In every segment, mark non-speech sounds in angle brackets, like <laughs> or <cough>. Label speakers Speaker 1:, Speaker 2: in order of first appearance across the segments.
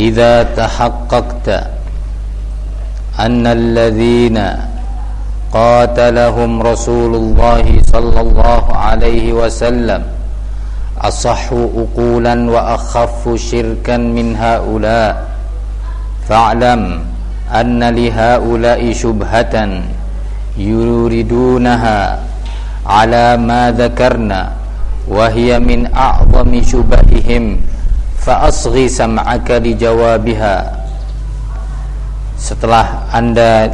Speaker 1: إذا تحققت أن الذين قاتلهم رسول الله صلى الله عليه وسلم أصح أقولا وأخف شركا من هؤلاء فاعلم أن لهؤلاء شبهة يريدونها على ما ذكرنا وهي من أعظم شبههم. fa'asghi sam'aka li jawabiha setelah anda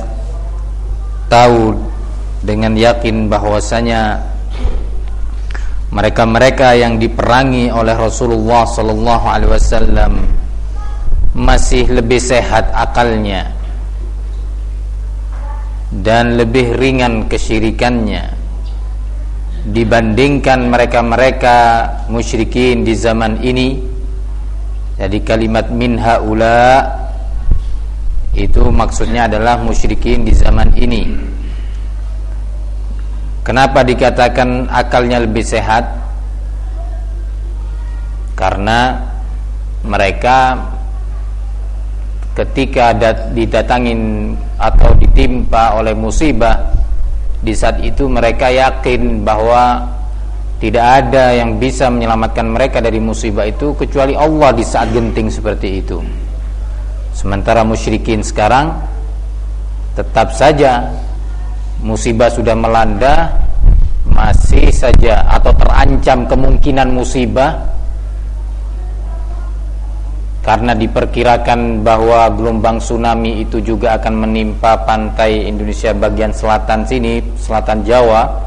Speaker 1: tahu dengan yakin bahwasanya mereka-mereka yang diperangi oleh Rasulullah sallallahu alaihi wasallam masih lebih sehat akalnya dan lebih ringan kesyirikannya dibandingkan mereka-mereka musyrikin di zaman ini jadi kalimat min haula itu maksudnya adalah musyrikin di zaman ini. Kenapa dikatakan akalnya lebih sehat? Karena mereka ketika didatangin atau ditimpa oleh musibah di saat itu mereka yakin bahwa tidak ada yang bisa menyelamatkan mereka dari musibah itu kecuali Allah di saat genting seperti itu. Sementara musyrikin sekarang tetap saja musibah sudah melanda masih saja atau terancam kemungkinan musibah karena diperkirakan bahwa gelombang tsunami itu juga akan menimpa pantai Indonesia bagian selatan sini, selatan Jawa.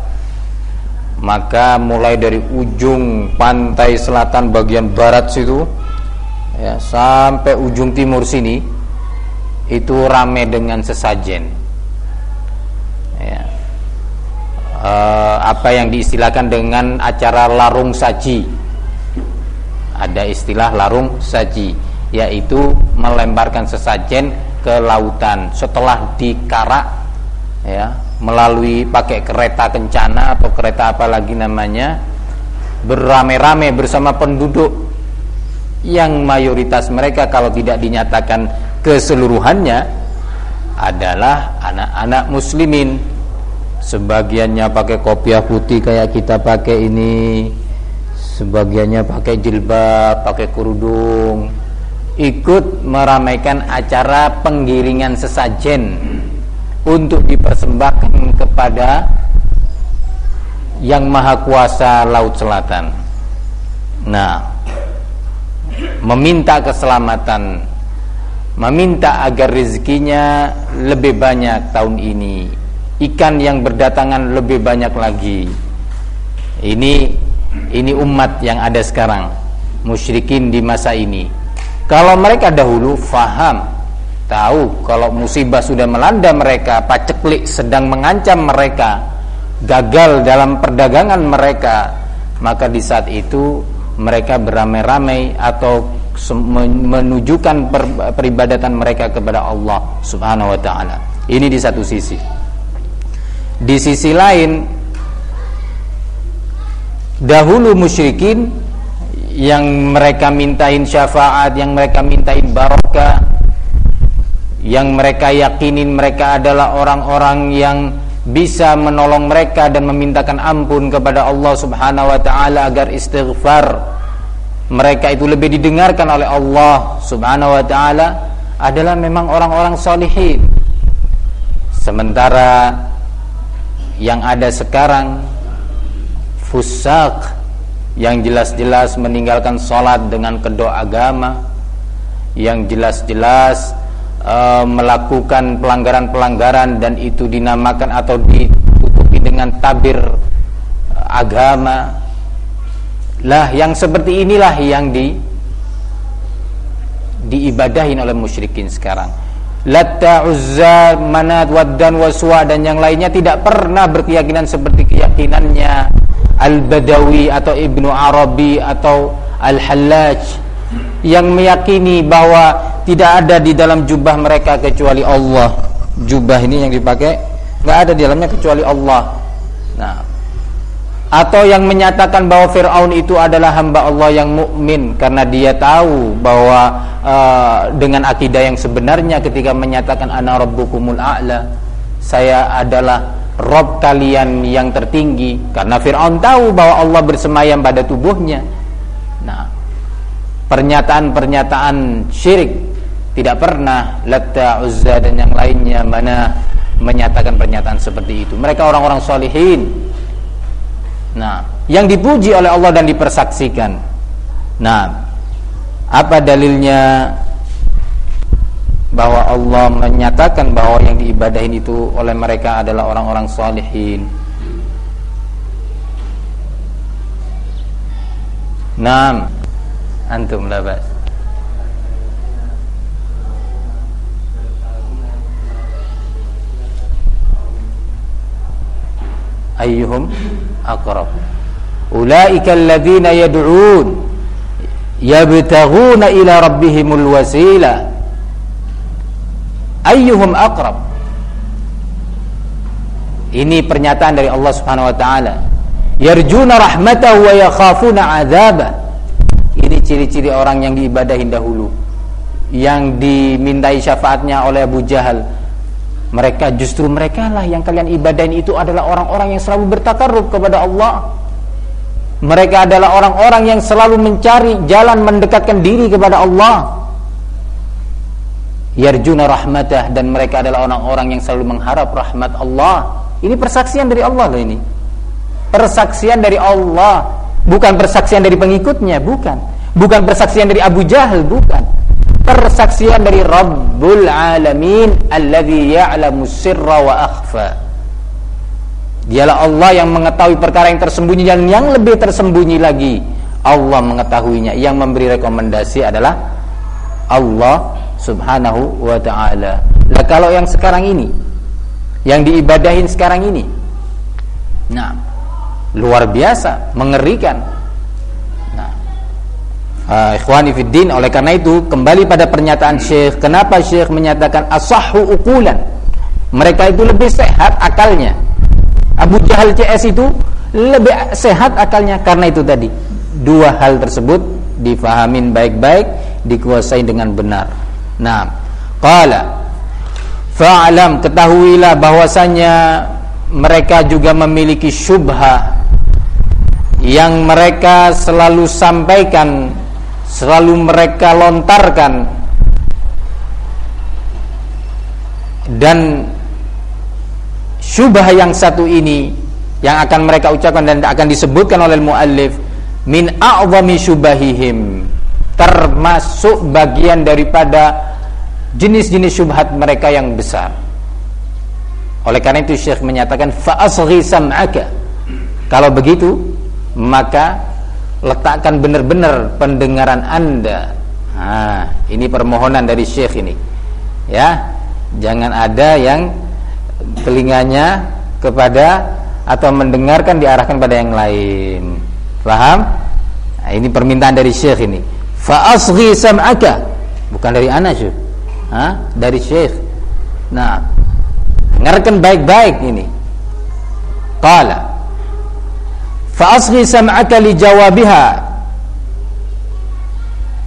Speaker 1: Maka mulai dari ujung pantai selatan bagian barat situ ya sampai ujung timur sini itu rame dengan sesajen. Ya. e, apa yang diistilahkan dengan acara larung saji? Ada istilah larung saji yaitu melemparkan sesajen ke lautan. Setelah dikarak ya melalui pakai kereta kencana atau kereta apa lagi namanya beramai-ramai bersama penduduk yang mayoritas mereka kalau tidak dinyatakan keseluruhannya adalah anak-anak muslimin. Sebagiannya pakai kopiah putih kayak kita pakai ini sebagiannya pakai jilbab pakai kerudung. Ikut meramaikan acara penggiringan sesajen untuk dipersembahkan kepada yang maha kuasa laut selatan. Nah meminta keselamatan meminta agar rezekinya lebih banyak tahun ini ikan yang berdatangan lebih banyak lagi. Ini ini umat yang ada sekarang musyrikin di masa ini. Kalau mereka dahulu faham tahu kalau musibah sudah melanda mereka paceklik sedang mengancam mereka gagal dalam perdagangan mereka maka di saat itu mereka beramai-ramai atau menunjukkan per, peribadatan mereka kepada Allah Subhanahu wa taala. Ini di satu sisi. Di sisi lain dahulu musyrikin yang mereka mintain syafaat, yang mereka mintain barokah, yang mereka yakinin mereka adalah orang-orang yang bisa menolong mereka dan memintakan ampun kepada Allah Subhanahu wa taala agar istighfar mereka itu lebih didengarkan oleh Allah Subhanahu wa taala adalah memang orang-orang salihin. Sementara yang ada sekarang fusak yang jelas-jelas meninggalkan sholat dengan kedua agama yang jelas-jelas uh, melakukan pelanggaran-pelanggaran dan itu dinamakan atau ditutupi dengan tabir uh, agama Lah yang seperti inilah yang di diibadahin oleh musyrikin sekarang. Latta, Uzza, Manat, Waddan, Waswa dan yang lainnya tidak pernah berkeyakinan seperti keyakinannya Al-Badawi atau Ibnu Arabi atau Al-Hallaj yang meyakini bahwa tidak ada di dalam jubah mereka kecuali Allah. Jubah ini yang dipakai nggak ada di dalamnya kecuali Allah. Nah, atau yang menyatakan bahwa Firaun itu adalah hamba Allah yang mukmin karena dia tahu bahwa uh, dengan akidah yang sebenarnya ketika menyatakan ana rabbukumul a'la saya adalah rob kalian yang tertinggi karena Firaun tahu bahwa Allah bersemayam pada tubuhnya nah pernyataan-pernyataan syirik tidak pernah Latta, Uzza dan yang lainnya mana menyatakan pernyataan seperti itu mereka orang-orang solihin Nah, yang dipuji oleh Allah dan dipersaksikan. Nah, apa dalilnya bahwa Allah menyatakan bahwa yang diibadahin itu oleh mereka adalah orang-orang salihin? Naam. Antum labas. Ayyuhum aqrab ulaika alladhina yad'un yabtaghuna ila rabbihimul wasila ayyuhum aqrab ini pernyataan dari Allah Subhanahu wa taala. yarjuna rahmatahu wa yakhafuna adzaba ini ciri-ciri orang yang diibadahin dahulu. Yang dimintai syafaatnya oleh Abu Jahal mereka justru mereka lah yang kalian ibadahin itu adalah orang-orang yang selalu bertakarrub kepada Allah. Mereka adalah orang-orang yang selalu mencari jalan mendekatkan diri kepada Allah. Yarjuna rahmatah dan mereka adalah orang-orang yang selalu mengharap rahmat Allah. Ini persaksian dari Allah loh ini. Persaksian dari Allah, bukan persaksian dari pengikutnya, bukan. Bukan persaksian dari Abu Jahal, bukan persaksian dari Rabbul Alamin alladzi ya'lamu sirra wa akhfa. Dialah Allah yang mengetahui perkara yang tersembunyi dan yang lebih tersembunyi lagi. Allah mengetahuinya. Yang memberi rekomendasi adalah Allah Subhanahu wa taala. Lah kalau yang sekarang ini yang diibadahin sekarang ini. Nah, luar biasa, mengerikan uh, ikhwani fiddin oleh karena itu kembali pada pernyataan Syekh kenapa Syekh menyatakan asahhu ukulan mereka itu lebih sehat akalnya. Abu Jahal CS itu lebih sehat akalnya. Karena itu tadi dua hal tersebut difahamin baik-baik dikuasai dengan benar. Nah qala fa'alam ketahuilah bahwasanya mereka juga memiliki syubhah yang mereka selalu sampaikan selalu mereka lontarkan. Dan syubah yang satu ini yang akan mereka ucapkan dan akan disebutkan oleh muallif min a'zami syubahihim. Termasuk bagian daripada jenis-jenis syubhat mereka yang besar. Oleh karena itu Syekh menyatakan fa sam'aka. Kalau begitu maka letakkan benar-benar pendengaran anda. Nah, ini permohonan dari syekh ini. Ya jangan ada yang telinganya kepada atau mendengarkan diarahkan pada yang lain. Paham nah, ini permintaan dari syekh ini. Fa asghi sam'aka. Bukan dari ana syekh. Ha? dari syekh. Nah dengarkan baik-baik ini. Qala Fa'asghi sam'aka li jawabiha.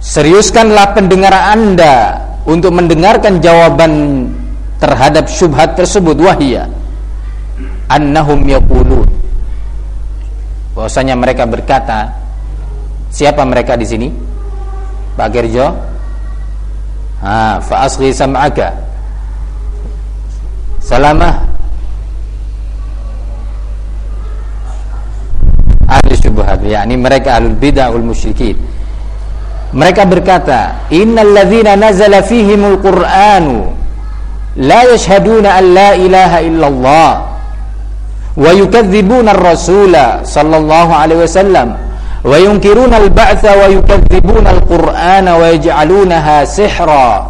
Speaker 1: Seriuskanlah pendengaran anda Untuk mendengarkan jawaban Terhadap syubhat tersebut Wahia. Annahum yakulun Bahwasanya mereka berkata Siapa mereka di sini? Pak Gerjo. Ha, fa'asghi sam'aka. Salamah ahli syubhat yakni mereka ahlul bidah wal musyrikin. Mereka berkata innal ladzina nazala fihimul qur'anu la yashhaduna an la ilaha illallah wa yukadzibuna ar-rasula sallallahu alaihi wasallam wa yunkiruna al-ba'tsa wa yukadzibuna al-Qur'ana wa yaj'alunaha sihra.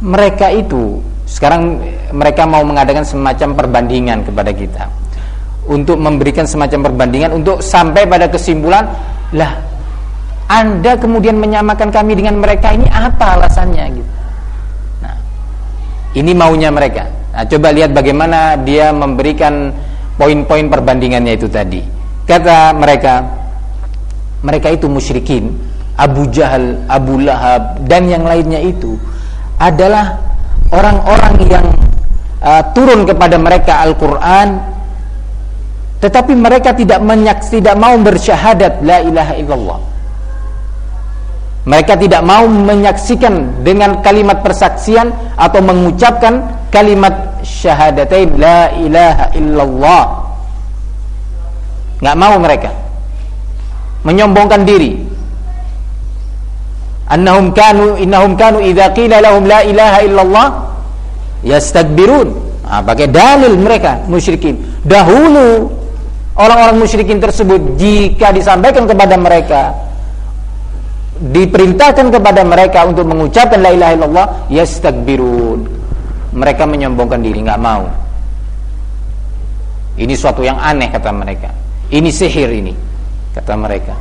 Speaker 1: Mereka itu sekarang mereka mau mengadakan semacam perbandingan kepada kita untuk memberikan semacam perbandingan untuk sampai pada kesimpulan lah anda kemudian menyamakan kami dengan mereka ini apa alasannya gitu. Nah, ini maunya mereka. Nah, coba lihat bagaimana dia memberikan poin-poin perbandingannya itu tadi. Kata mereka, mereka itu musyrikin, Abu Jahal, Abu Lahab dan yang lainnya itu adalah orang-orang yang uh, turun kepada mereka Al-Qur'an tetapi mereka tidak menyaks, tidak mau bersyahadat la ilaha illallah mereka tidak mau menyaksikan dengan kalimat persaksian atau mengucapkan kalimat syahadatain la ilaha illallah. Enggak mau mereka. Menyombongkan diri. Annahum kanu innahum kanu idza qila lahum la ilaha illallah yastakbirun. Nah, pakai dalil mereka musyrikin. Dahulu orang-orang musyrikin tersebut jika disampaikan kepada mereka diperintahkan kepada mereka untuk mengucapkan la ilaha illallah yastakbirun. Mereka menyombongkan diri nggak mau. Ini suatu yang aneh kata mereka. Ini sihir ini kata mereka.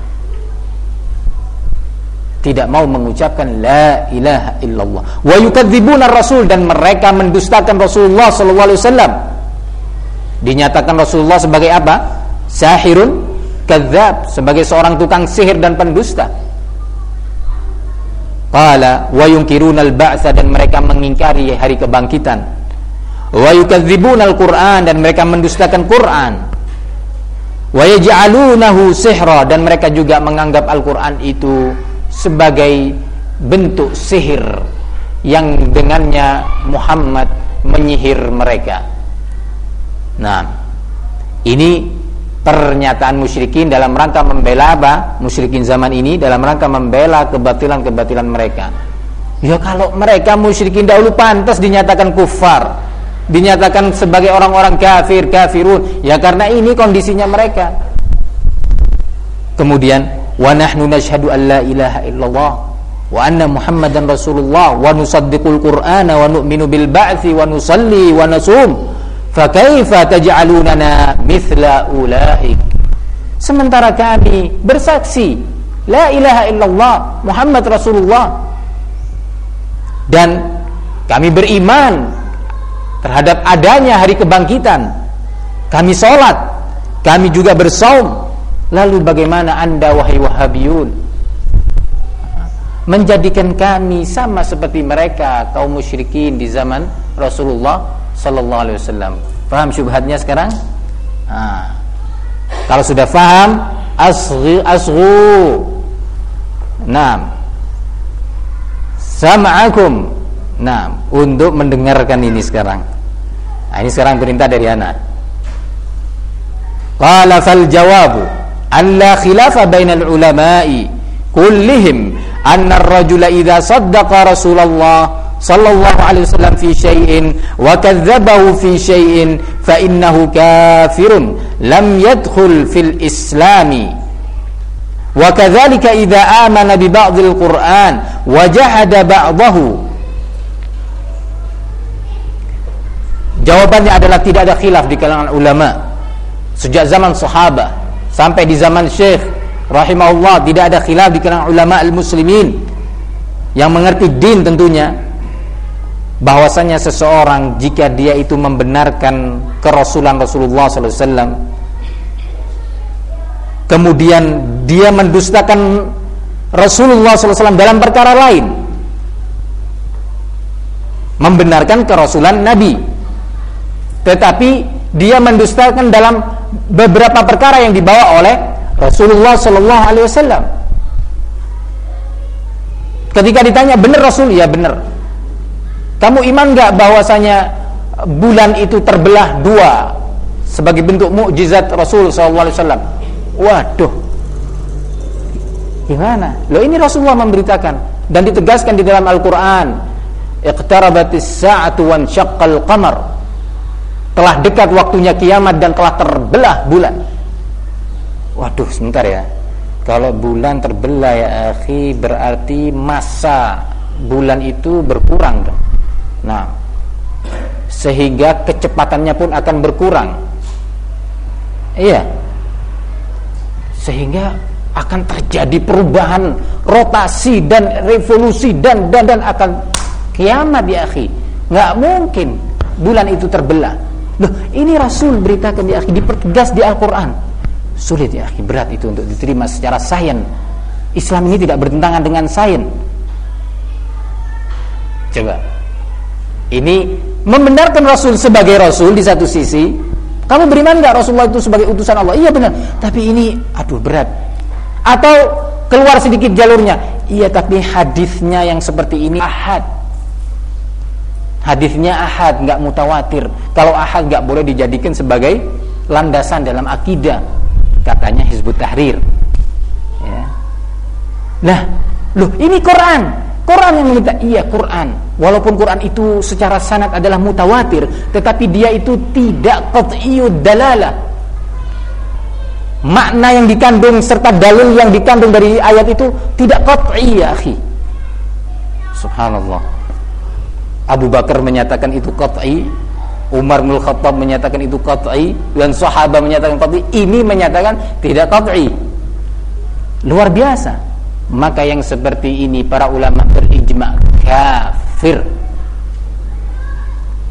Speaker 1: Tidak mau mengucapkan la ilaha illallah. Wa yukadzibuna rasul dan mereka mendustakan Rasulullah sallallahu alaihi wasallam. Dinyatakan Rasulullah sebagai apa sahirun kadzab sebagai seorang tukang sihir dan pendusta Qala wa yunkirunal ba'sa dan mereka mengingkari hari kebangkitan. Wa yukadzibunal Qur'an dan mereka mendustakan Quran. Wa yaj'alunahu sihra dan mereka juga menganggap Al-Qur'an itu sebagai bentuk sihir yang dengannya Muhammad menyihir mereka. Nah, ini pernyataan musyrikin dalam rangka membela apa? Musyrikin zaman ini dalam rangka membela kebatilan-kebatilan mereka. Ya kalau mereka musyrikin dahulu pantas dinyatakan kufar, dinyatakan sebagai orang-orang kafir, kafirun, ya karena ini kondisinya mereka. Kemudian wa nahnu nashhadu an la ilaha illallah wa anna muhammadan rasulullah wa nusaddiqul qur'ana wa nu'minu bil ba'thi wa nusalli wa nasum Fakaifa taj'alunana mithla ulaik Sementara kami bersaksi La ilaha illallah Muhammad Rasulullah. Dan kami beriman Terhadap adanya hari kebangkitan. Kami sholat Kami juga bersaum. Lalu bagaimana anda wahai wahabiyun Menjadikan kami sama seperti mereka kaum musyrikin di zaman Rasulullah sallallahu alaihi wasallam. Paham syubhatnya sekarang? Nah, kalau sudah paham, asghi asghu. Naam. Sama'akum. Naam, untuk mendengarkan ini sekarang. Nah, ini sekarang perintah dari anak. Qala fal jawabu alla khilafa bainal ulama'i kullihim anna ar-rajula idza saddaqa Rasulullah sallallahu alaihi wasallam fi syai'in wa kadzdzabahu fi syai'in fa innahu kafirun lam yadkhul fil islami. Wa kadzalika idza amana bi ba'dil qur'an wa jahada ba'dahu. Jawabannya adalah tidak ada khilaf di kalangan ulama. Sejak zaman sahabat sampai di zaman Syekh rahimahullah tidak ada khilaf di kalangan ulama al-muslimin yang mengerti din tentunya bahwasanya seseorang jika dia itu membenarkan kerasulan Rasulullah SAW kemudian dia mendustakan Rasulullah SAW dalam perkara lain membenarkan kerasulan Nabi. Tetapi dia mendustakan dalam beberapa perkara yang dibawa oleh Rasulullah SAW ketika ditanya benar Rasul? Ya benar kamu iman nggak bahwasanya bulan itu terbelah dua sebagai bentuk mukjizat Rasul SAW? Waduh, gimana? Lo ini Rasulullah memberitakan dan ditegaskan di dalam Al-Quran. Iqtarabatis sa'atu wan syaqqal qamar. Telah dekat waktunya kiamat dan telah terbelah bulan. Waduh, sebentar ya. Kalau bulan terbelah ya akhi berarti masa bulan itu berkurang dong. Nah, sehingga kecepatannya pun akan berkurang. Iya. Sehingga akan terjadi perubahan, rotasi dan revolusi dan dan dan akan kiamat ya akhi. Nggak mungkin bulan itu terbelah. Loh, ini Rasul beritakan ya akhi dipertegas di Al-Qur'an. Sulit ya, berat itu untuk diterima secara sains. Islam ini tidak bertentangan dengan sains. Coba. Ini membenarkan Rasul sebagai Rasul di satu sisi. Kamu beriman nggak Rasulullah itu sebagai utusan Allah? Iya benar. Tapi ini, aduh berat. Atau keluar sedikit jalurnya. Iya, tapi hadisnya yang seperti ini ahad. Hadisnya ahad, nggak mutawatir. Kalau ahad nggak boleh dijadikan sebagai landasan dalam akidah katanya Hizbut Tahrir ya. nah loh ini Quran Quran yang minta iya Quran. Walaupun Quran itu secara sanad adalah mutawatir tetapi dia itu tidak qat'iyud dalala. Makna yang dikandung serta dalil yang dikandung dari ayat itu tidak qat'i ya akhi. Subhanallah. Abu Bakar menyatakan itu qat'i Umar bin Khattab menyatakan itu qat'i dan sahabat menyatakan qat'i, ini menyatakan tidak qat'i. Luar biasa maka yang seperti ini para ulama berijma kafir.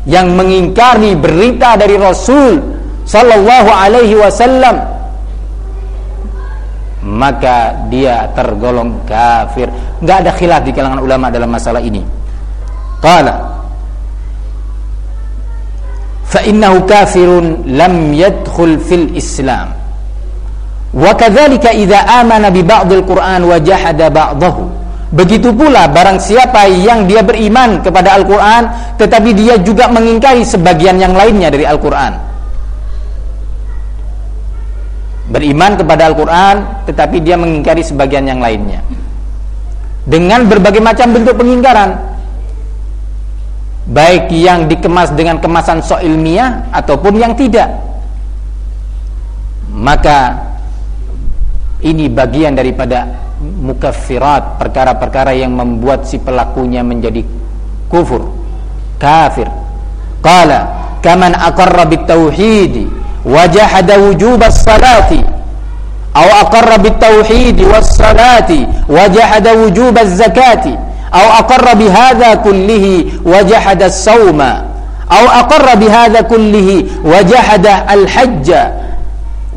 Speaker 1: Yang mengingkari berita dari Rasul sallallahu alaihi wasallam. Maka dia tergolong kafir. Enggak ada khilaf di kalangan ulama dalam masalah ini. Qala fa innahu kafirun lam yadkhul fil islam. Wa idza amana bi ba'dil Qur'an. Begitu pula barang siapa yang dia beriman kepada Al-Qur'an tetapi dia juga mengingkari sebagian yang lainnya dari Al-Qur'an. Beriman kepada Al-Qur'an tetapi dia mengingkari sebagian yang lainnya. Dengan berbagai macam bentuk pengingkaran baik yang dikemas dengan kemasan so'ilmiah ataupun yang tidak maka ini bagian daripada mukaffirat perkara-perkara yang membuat si pelakunya menjadi kufur kafir qala kaman aqarra bitauhid wa jahada wujub as-salati aw aqarra bitauhid was-salati wa jahada wujub az-zakati أو أقر بهذا كله وجحد الصوم أو أقر بهذا كله وجحد الحج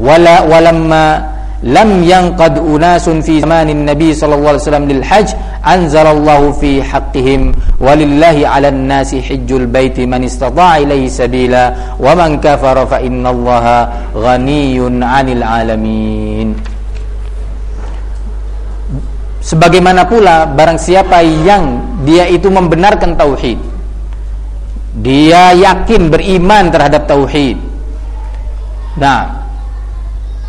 Speaker 1: ولا ولما lam yanqad unasun fi zamanin nabi sallallahu alaihi wasallam lil hajj anzalallahu fi haqqihim walillahi 'alan nasi hajjul baiti man istata'a ilaihi sabila wa man kafara fa innallaha ghaniyyun 'anil 'alamin. Sebagaimana pula barang siapa yang dia itu membenarkan tauhid dia yakin beriman terhadap tauhid. Nah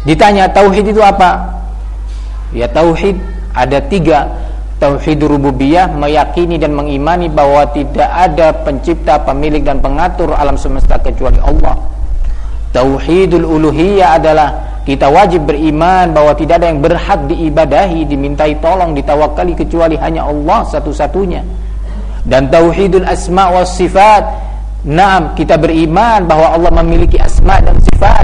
Speaker 1: ditanya tauhid itu apa? Ya tauhid ada tiga Tauhid rububiyah meyakini dan mengimani bahwa tidak ada pencipta, pemilik dan pengatur alam semesta kecuali Allah. Tauhidul uluhiyah adalah kita wajib beriman bahwa tidak ada yang berhak diibadahi, dimintai tolong, ditawakali kecuali hanya Allah satu-satunya. Dan tauhidul asma wa sifat. Naam, kita beriman bahwa Allah memiliki asma dan sifat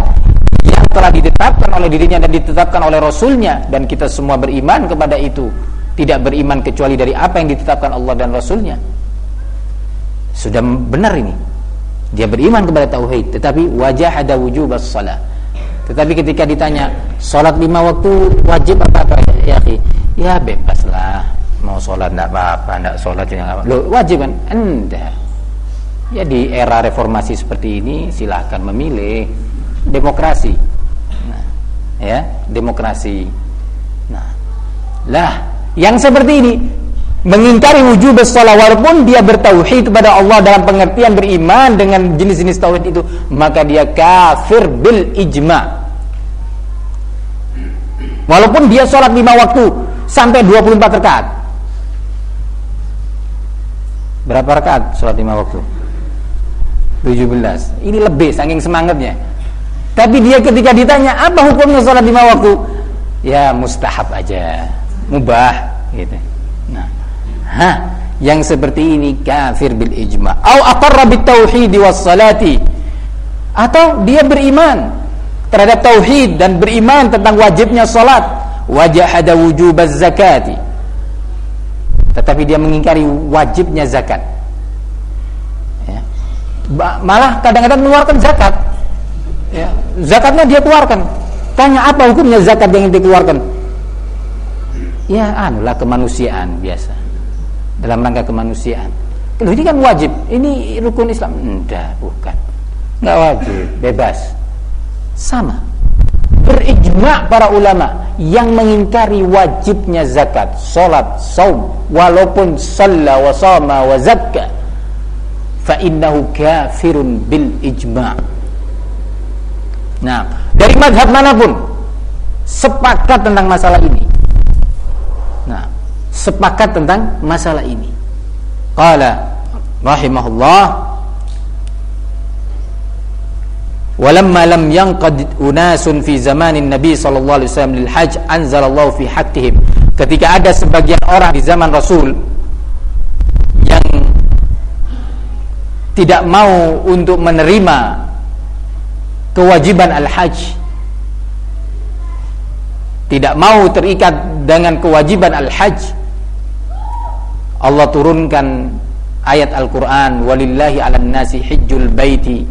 Speaker 1: telah ditetapkan oleh dirinya dan ditetapkan oleh Rasulnya dan kita semua beriman kepada itu. Tidak beriman kecuali dari apa yang ditetapkan Allah dan Rasulnya. Sudah benar ini. Dia beriman kepada tauhid, tetapi wajah ada wujubas salat tetapi ketika ditanya, sholat lima waktu wajib apa apa ya, ya bebaslah. Mau sholat tidak apa-apa, tidak sholat juga apa. Loh, wajib kan? Enggak. Ya di era reformasi seperti ini silahkan memilih demokrasi. Ya, demokrasi. Nah, lah yang seperti ini mengingkari wujud sholat walaupun dia bertauhid kepada Allah dalam pengertian beriman dengan jenis-jenis tauhid itu maka dia kafir bil ijma Walaupun dia sholat lima waktu sampai 24 rakaat. Berapa rakaat sholat lima waktu? 17. Ini lebih saking semangatnya. Tapi dia ketika ditanya apa hukumnya sholat lima waktu? ya mustahab aja, mubah gitu. Nah, ha, yang seperti ini kafir bil ijma. Au aqarra bit tauhid was salati. Atau dia beriman terhadap tauhid dan beriman tentang wajibnya salat, wajahada wujubaz zakati. Tetapi dia mengingkari wajibnya zakat. Ya. Malah kadang-kadang mengeluarkan zakat. Ya. Zakatnya dia keluarkan Tanya apa hukumnya zakat yang dikeluarkan? Ya, anulah kemanusiaan biasa. Dalam rangka kemanusiaan. Loh, ini kan wajib. Ini rukun Islam. Enggak, bukan. Enggak wajib, bebas. Sama. Berijma para ulama yang mengingkari wajibnya zakat, salat, saum, walaupun shalla wa sama wa zakka, fa innahu kafirun bil ijma'. Nah, dari madhab mana pun sepakat tentang masalah ini. Nah, sepakat tentang masalah ini. Qala rahimahullah Walamma lam yanqad unasun fi zamanin Nabi sallallahu alaihi wasallam lil hajj anzalallahu fi haqqihim. Ketika ada sebagian orang di zaman Rasul yang tidak mau untuk menerima kewajiban al-hajj. Tidak mau terikat dengan kewajiban al-hajj. Allah turunkan ayat Al-Qur'an walillahi 'alan nasi hijjul baiti.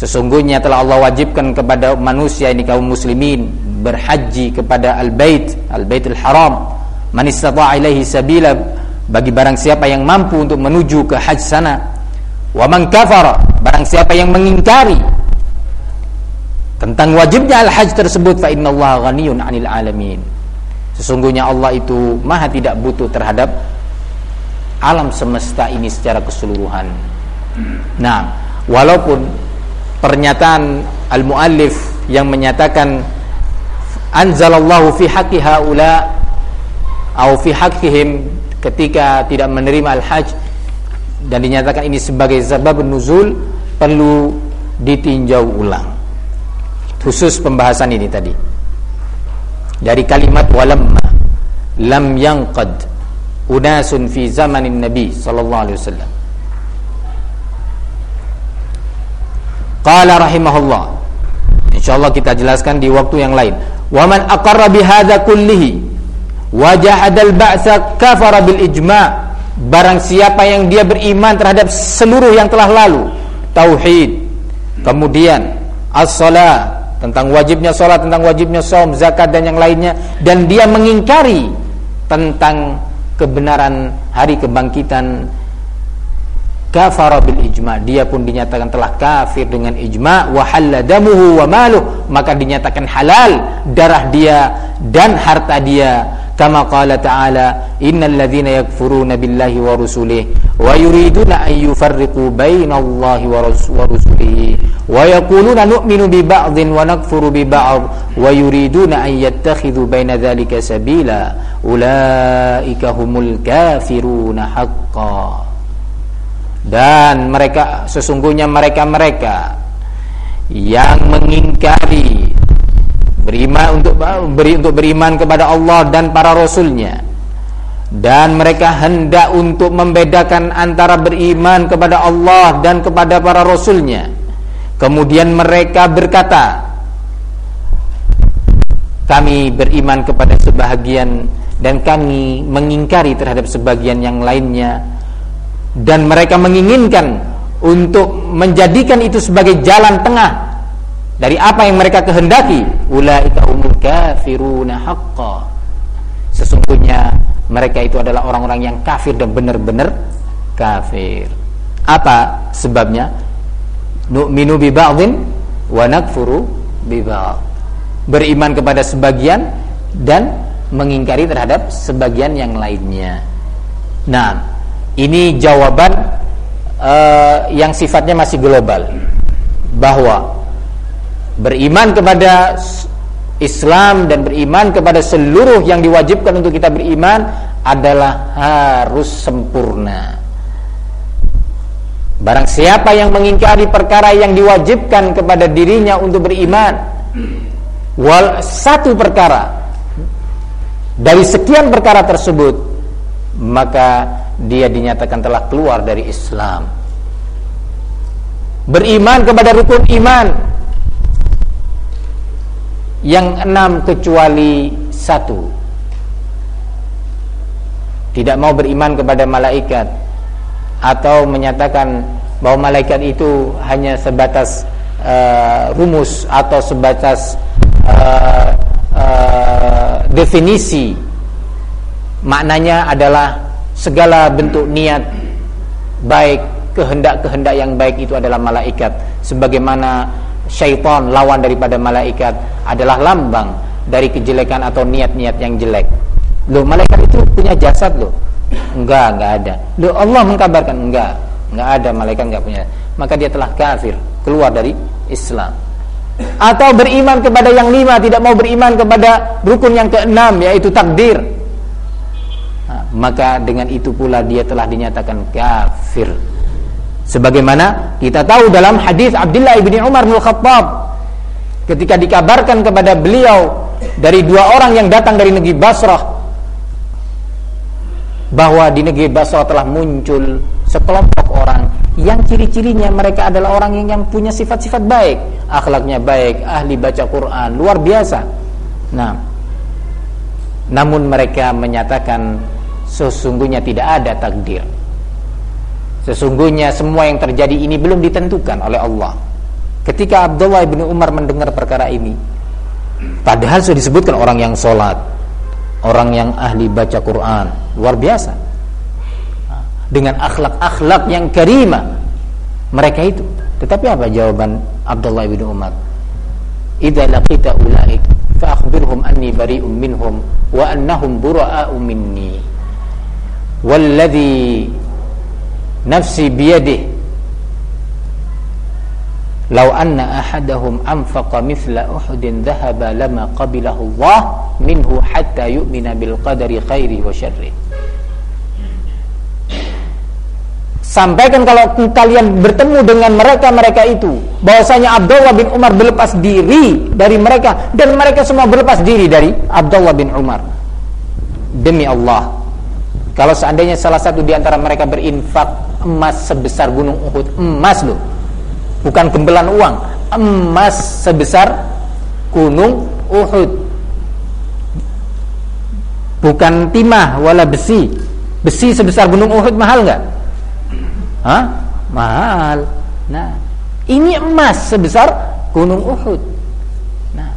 Speaker 1: Sesungguhnya telah Allah wajibkan kepada manusia ini kaum muslimin berhaji kepada al-bait al-baitul haram. Man istata'a ilaihi sabila bagi barang siapa yang mampu untuk menuju ke haji sana. Wa man kafara barang siapa yang mengingkari tentang wajibnya al-hajj tersebut fa innallaha ghaniyun 'anil alamin. Sesungguhnya Allah itu maha tidak butuh terhadap alam semesta ini secara keseluruhan. Nah, walaupun pernyataan al-muallif yang menyatakan anzalallahu fi haqqi haula atau fi haqqihim ketika tidak menerima al-hajj dan dinyatakan ini sebagai sebab nuzul perlu ditinjau ulang khusus pembahasan ini tadi. Dari kalimat walamma lam yanqad unasun fi zamanin nabi sallallahu alaihi wasallam. Qala rahimahullah. Insyaallah kita jelaskan di waktu yang lain. Wa man aqarra bi hadza kullihi wa jahadal ba'sa kafara bil ijma' barang siapa yang dia beriman terhadap seluruh yang telah lalu tauhid. Kemudian as-salat tentang wajibnya sholat, tentang wajibnya saum, zakat dan yang lainnya. Dan dia mengingkari tentang kebenaran hari kebangkitan kafara bil ijma. Dia pun dinyatakan telah kafir dengan ijma. Wa damuhu wa maluh. Maka dinyatakan halal darah dia dan harta dia. Kama qala ta'ala innal ladzina yakfuruna billahi wa rusulihi wa yuriduna an yufarriqu bainallahi wa rusulihi yuriduna an yattakhidhu baina dhalika sabila. Ulaika humul kafiruna haqqan dan mereka sesungguhnya mereka-mereka yang mengingkari beriman untuk beri untuk beriman kepada Allah dan para rasulnya. Dan mereka hendak untuk membedakan antara beriman kepada Allah dan kepada para rasulnya Kemudian mereka berkata, kami beriman kepada sebahagian dan kami mengingkari terhadap sebagian yang lainnya. Dan mereka menginginkan untuk menjadikan itu sebagai jalan tengah dari apa yang mereka kehendaki. Ulaika umul kafiruna haqqa. Sesungguhnya mereka itu adalah orang-orang yang kafir dan benar-benar kafir. Apa sebabnya nu'minu bi ba'dhin wa nakfuru bi ba'd. Beriman kepada sebagian dan mengingkari terhadap sebagian yang lainnya. Nah, ini jawaban uh, yang sifatnya masih global bahwa beriman kepada Islam dan beriman kepada seluruh yang diwajibkan untuk kita beriman adalah harus sempurna. Barang siapa yang mengingkari perkara yang diwajibkan kepada dirinya untuk beriman wal satu perkara dari sekian perkara tersebut maka dia dinyatakan telah keluar dari Islam. Beriman kepada rukun iman. Yang enam kecuali satu. Tidak mau beriman kepada malaikat atau menyatakan bahwa malaikat itu hanya sebatas uh, rumus atau sebatas uh, uh, definisi. Maknanya adalah segala bentuk niat baik kehendak-kehendak yang baik itu adalah malaikat. Sebagaimana syaitan lawan daripada malaikat adalah lambang dari kejelekan atau niat-niat yang jelek. Loh malaikat itu punya jasad loh enggak enggak ada. Loh Allah mengkabarkan enggak. Enggak ada malaikat enggak punya. Maka dia telah kafir keluar dari Islam. Atau beriman kepada yang lima tidak mau beriman kepada rukun yang keenam yaitu takdir. Nah, maka dengan itu pula dia telah dinyatakan kafir. Sebagaimana kita tahu dalam hadis Abdullah bin Umar bin Khattab ketika dikabarkan kepada beliau dari dua orang yang datang dari negeri Basrah bahwa di negeri Basrah telah muncul sekelompok orang yang ciri-cirinya mereka adalah orang yang, yang punya sifat-sifat baik, akhlaknya baik, ahli baca Quran, luar biasa. Nah, namun mereka menyatakan sesungguhnya tidak ada takdir. Sesungguhnya semua yang terjadi ini belum ditentukan oleh Allah. Ketika Abdullah bin Umar mendengar perkara ini, padahal sudah disebutkan orang yang sholat, orang yang ahli baca Quran, luar biasa. Dengan akhlak-akhlak yang karimah mereka itu. Tetapi apa jawaban Abdullah bin Umar? Idza laqita ulaik fa akhbirhum anni bari'un minhum wa annahum bura'u minni. Walladhi nafsi biyadihi law anna ahadahum anfaqa mithla uhudin dhahaba lama qabilahu Allah minhu hatta yu'mina bil qadari khairi wa syarri Sampaikan kalau kalian bertemu dengan mereka-mereka itu bahwasanya Abdullah bin Umar berlepas diri dari mereka dan mereka semua berlepas diri dari Abdullah bin Umar. Demi Allah, kalau seandainya salah satu di antara mereka berinfak emas sebesar gunung Uhud, emas loh. Bukan gembelan uang, emas sebesar gunung Uhud. Bukan timah wala besi. Besi sebesar gunung Uhud mahal nggak? Hah? Mahal. Nah, ini emas sebesar gunung Uhud. Nah,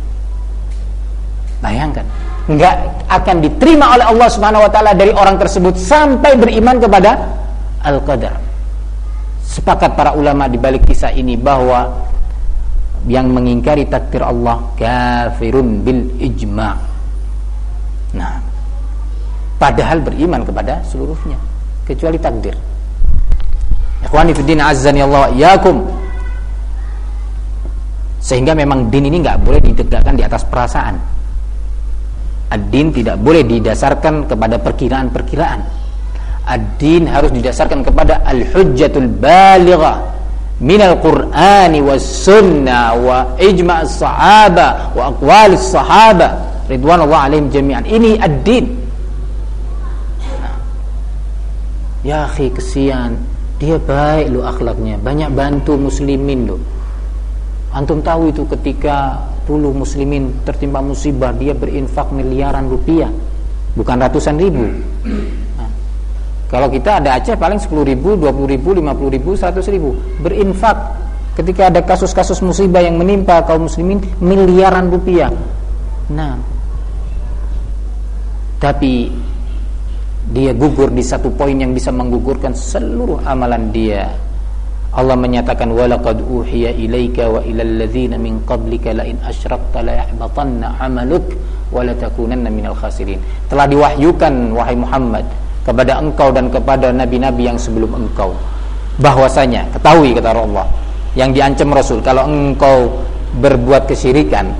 Speaker 1: bayangkan, enggak akan diterima oleh Allah Subhanahu wa taala dari orang tersebut sampai beriman kepada al-qadar. Sepakat para ulama di balik kisah ini bahwa yang mengingkari takdir Allah kafirun bil ijma'. Nah, padahal beriman kepada seluruhnya kecuali takdir. Ikhwani fiddin azzani Allah yakum. Sehingga memang din ini nggak boleh ditegakkan di atas perasaan. Ad-din tidak boleh didasarkan kepada perkiraan-perkiraan. Ad-din harus didasarkan kepada al-hujjatul balighah al Qur'ani was sunnah wa ijma' as-sahaba wa aqwal as-sahaba ridwanullah alaihim jami'an. Ini ad-din. Ya akhi kesian. Dia baik lo akhlaknya. Banyak bantu muslimin lo antum tahu itu ketika puluh muslimin tertimpa musibah dia berinfak miliaran rupiah. Bukan ratusan ribu. Nah, kalau kita ada Aceh paling 10 ribu 20 ribu 50 ribu 100 ribu berinfak ketika ada kasus-kasus musibah yang menimpa kaum muslimin miliaran rupiah nah tapi dia gugur di satu poin yang bisa menggugurkan seluruh amalan dia. Allah menyatakan walaqad uhiya ilaika wa ilal ladzina min qablika la in asyrakta la yahbatanna 'amaluk wa la takunanna minal khasirin. Telah diwahyukan wahai Muhammad kepada engkau dan kepada nabi-nabi yang sebelum engkau. Bahwasanya ketahui kata Allah yang diancam Rasul kalau engkau berbuat kesyirikan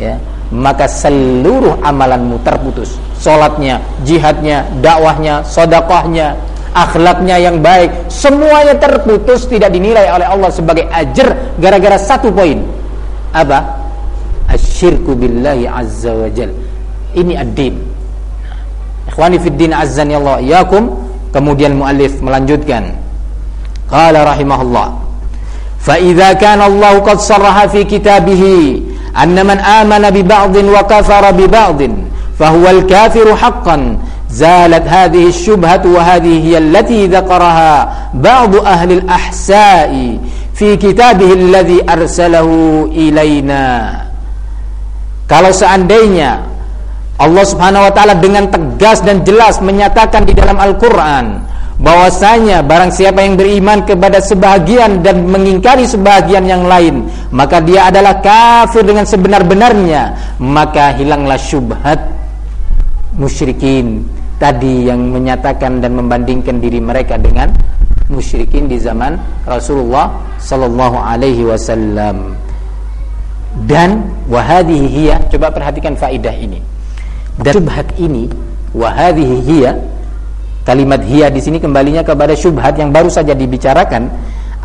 Speaker 1: ya maka seluruh amalanmu terputus. Solatnya, jihadnya, dakwahnya, sodakohnya Akhlaknya yang baik Semuanya terputus tidak dinilai oleh Allah sebagai ajar Gara-gara satu poin. Apa? asyirku billahi azza wa jal ini ad-din Ikhwani fiddin azan ya Allah iyakum. Kemudian muallif melanjutkan. Qala rahimahullah. فإذا كان الله قد صرح في كتابه أن من آمن ببعض وكفر ببعض فهو الكافر حقا زالت هذه الشبهة وهذه هي التي ذكرها بعض أهل الأحساء في كتابه الذي أرسله إلينا kalau seandainya Allah Subhanahu wa taala dengan tegas dan jelas menyatakan di dalam Al-Qur'an bahwasanya barang siapa yang beriman kepada sebahagian dan mengingkari sebahagian yang lain maka dia adalah kafir dengan sebenar-benarnya maka hilanglah syubhat musyrikin tadi yang menyatakan dan membandingkan diri mereka dengan musyrikin di zaman Rasulullah sallallahu alaihi wasallam. Dan wahadhihi hiya, coba perhatikan faidah ini. Dan syubhat ini wahadhihi hiya kalimat hiya di sini kembalinya kepada syubhat yang baru saja dibicarakan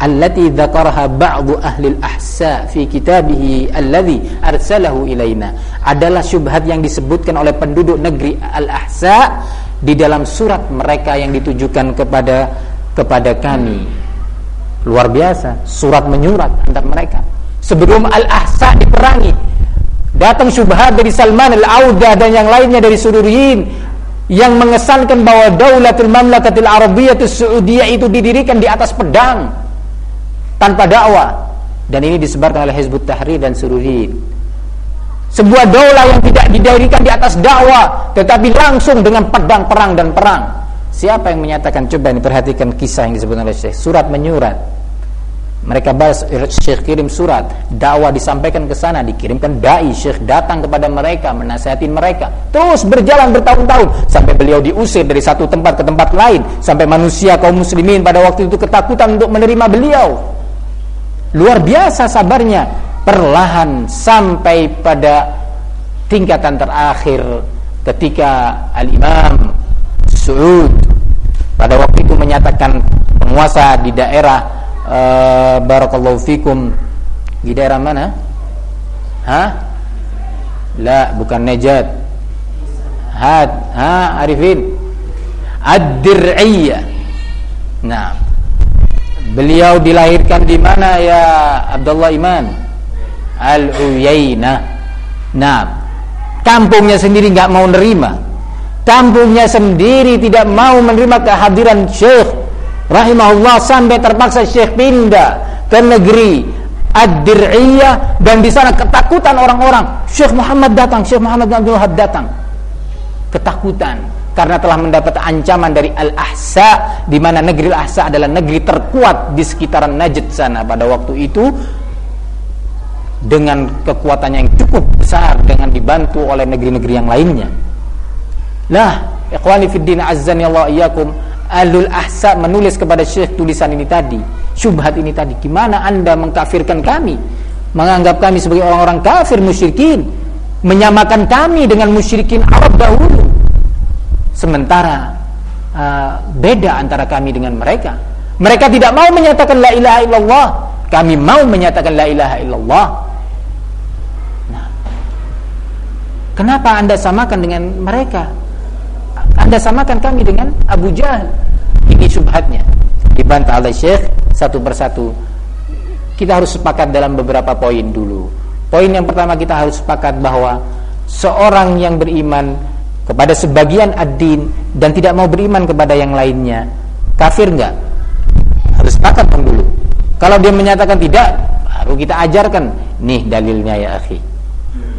Speaker 1: allati dzakaraha ba'du ahli al-ahsa fi kitabihi alladhi arsalahu ilaina. Adalah syubhat yang disebutkan oleh penduduk negeri al-ahsa di dalam surat mereka yang ditujukan kepada kepada kami. Luar biasa surat menyurat antar mereka. Sebelum al-ahsa diperangi datang syubhat dari Salman al-Auda dan yang lainnya dari Sururiyin yang mengesankan bahwa Daulatul Mamlakatil Arabiyyah Saudiyah itu didirikan di atas pedang tanpa dakwah. Dan ini disebarkan oleh Hizbut Tahrir dan Suruhin sebuah daulah yang tidak didirikan di atas dakwah tetapi langsung dengan pedang perang dan perang. Siapa yang menyatakan? Coba ini perhatikan kisah yang disebutkan oleh Syekh. Surat menyurat mereka bahas Syekh kirim surat dakwah disampaikan ke sana dikirimkan dai Syekh datang kepada mereka menasihati mereka. Terus berjalan bertahun-tahun sampai beliau diusir dari satu tempat ke tempat lain sampai manusia kaum muslimin pada waktu itu ketakutan untuk menerima beliau. Luar biasa sabarnya perlahan sampai pada tingkatan terakhir ketika al-imam Suud pada waktu itu menyatakan penguasa di daerah uh, barakallahu fikum di daerah mana? Hah? La, bukan Najat. Had, ha, Arifin. Ad-Dir'iyah. Nah, Beliau dilahirkan di mana ya Abdullah Iman? Al-Uyainah. Nah, kampungnya sendiri nggak mau nerima. Kampungnya sendiri tidak mau menerima kehadiran Syekh rahimahullah sampai terpaksa Syekh pindah ke negeri Ad-Dir'iyah dan di sana ketakutan orang-orang. Syekh Muhammad datang, Syekh Muhammad Abdul Wahab datang. Ketakutan karena telah mendapat ancaman dari Al-Ahsa di mana negeri Al-Ahsa adalah negeri terkuat di sekitaran Najd sana pada waktu itu dengan kekuatannya yang cukup besar dengan dibantu oleh negeri-negeri yang lainnya. Nah, ikhwani fid din azzani Allah iyyakum Alul Ahsa menulis kepada Syekh tulisan ini tadi, syubhat ini tadi. Gimana Anda mengkafirkan kami? Menganggap kami sebagai orang-orang kafir musyrikin, menyamakan kami dengan musyrikin Arab dahulu Sementara uh, beda antara kami dengan mereka. Mereka tidak mau menyatakan la ilaha illallah, kami mau menyatakan la ilaha illallah. Nah, kenapa Anda samakan dengan mereka? Anda samakan kami dengan Abu Jahal. Ini subhatnya. Dibantah oleh Syekh satu persatu. Kita harus sepakat dalam beberapa poin dulu. Poin yang pertama kita harus sepakat bahwa seorang yang beriman kepada sebagian ad-din dan tidak mau beriman kepada yang lainnya kafir enggak harus sepakat dulu kalau dia menyatakan tidak baru kita ajarkan nih dalilnya ya akhi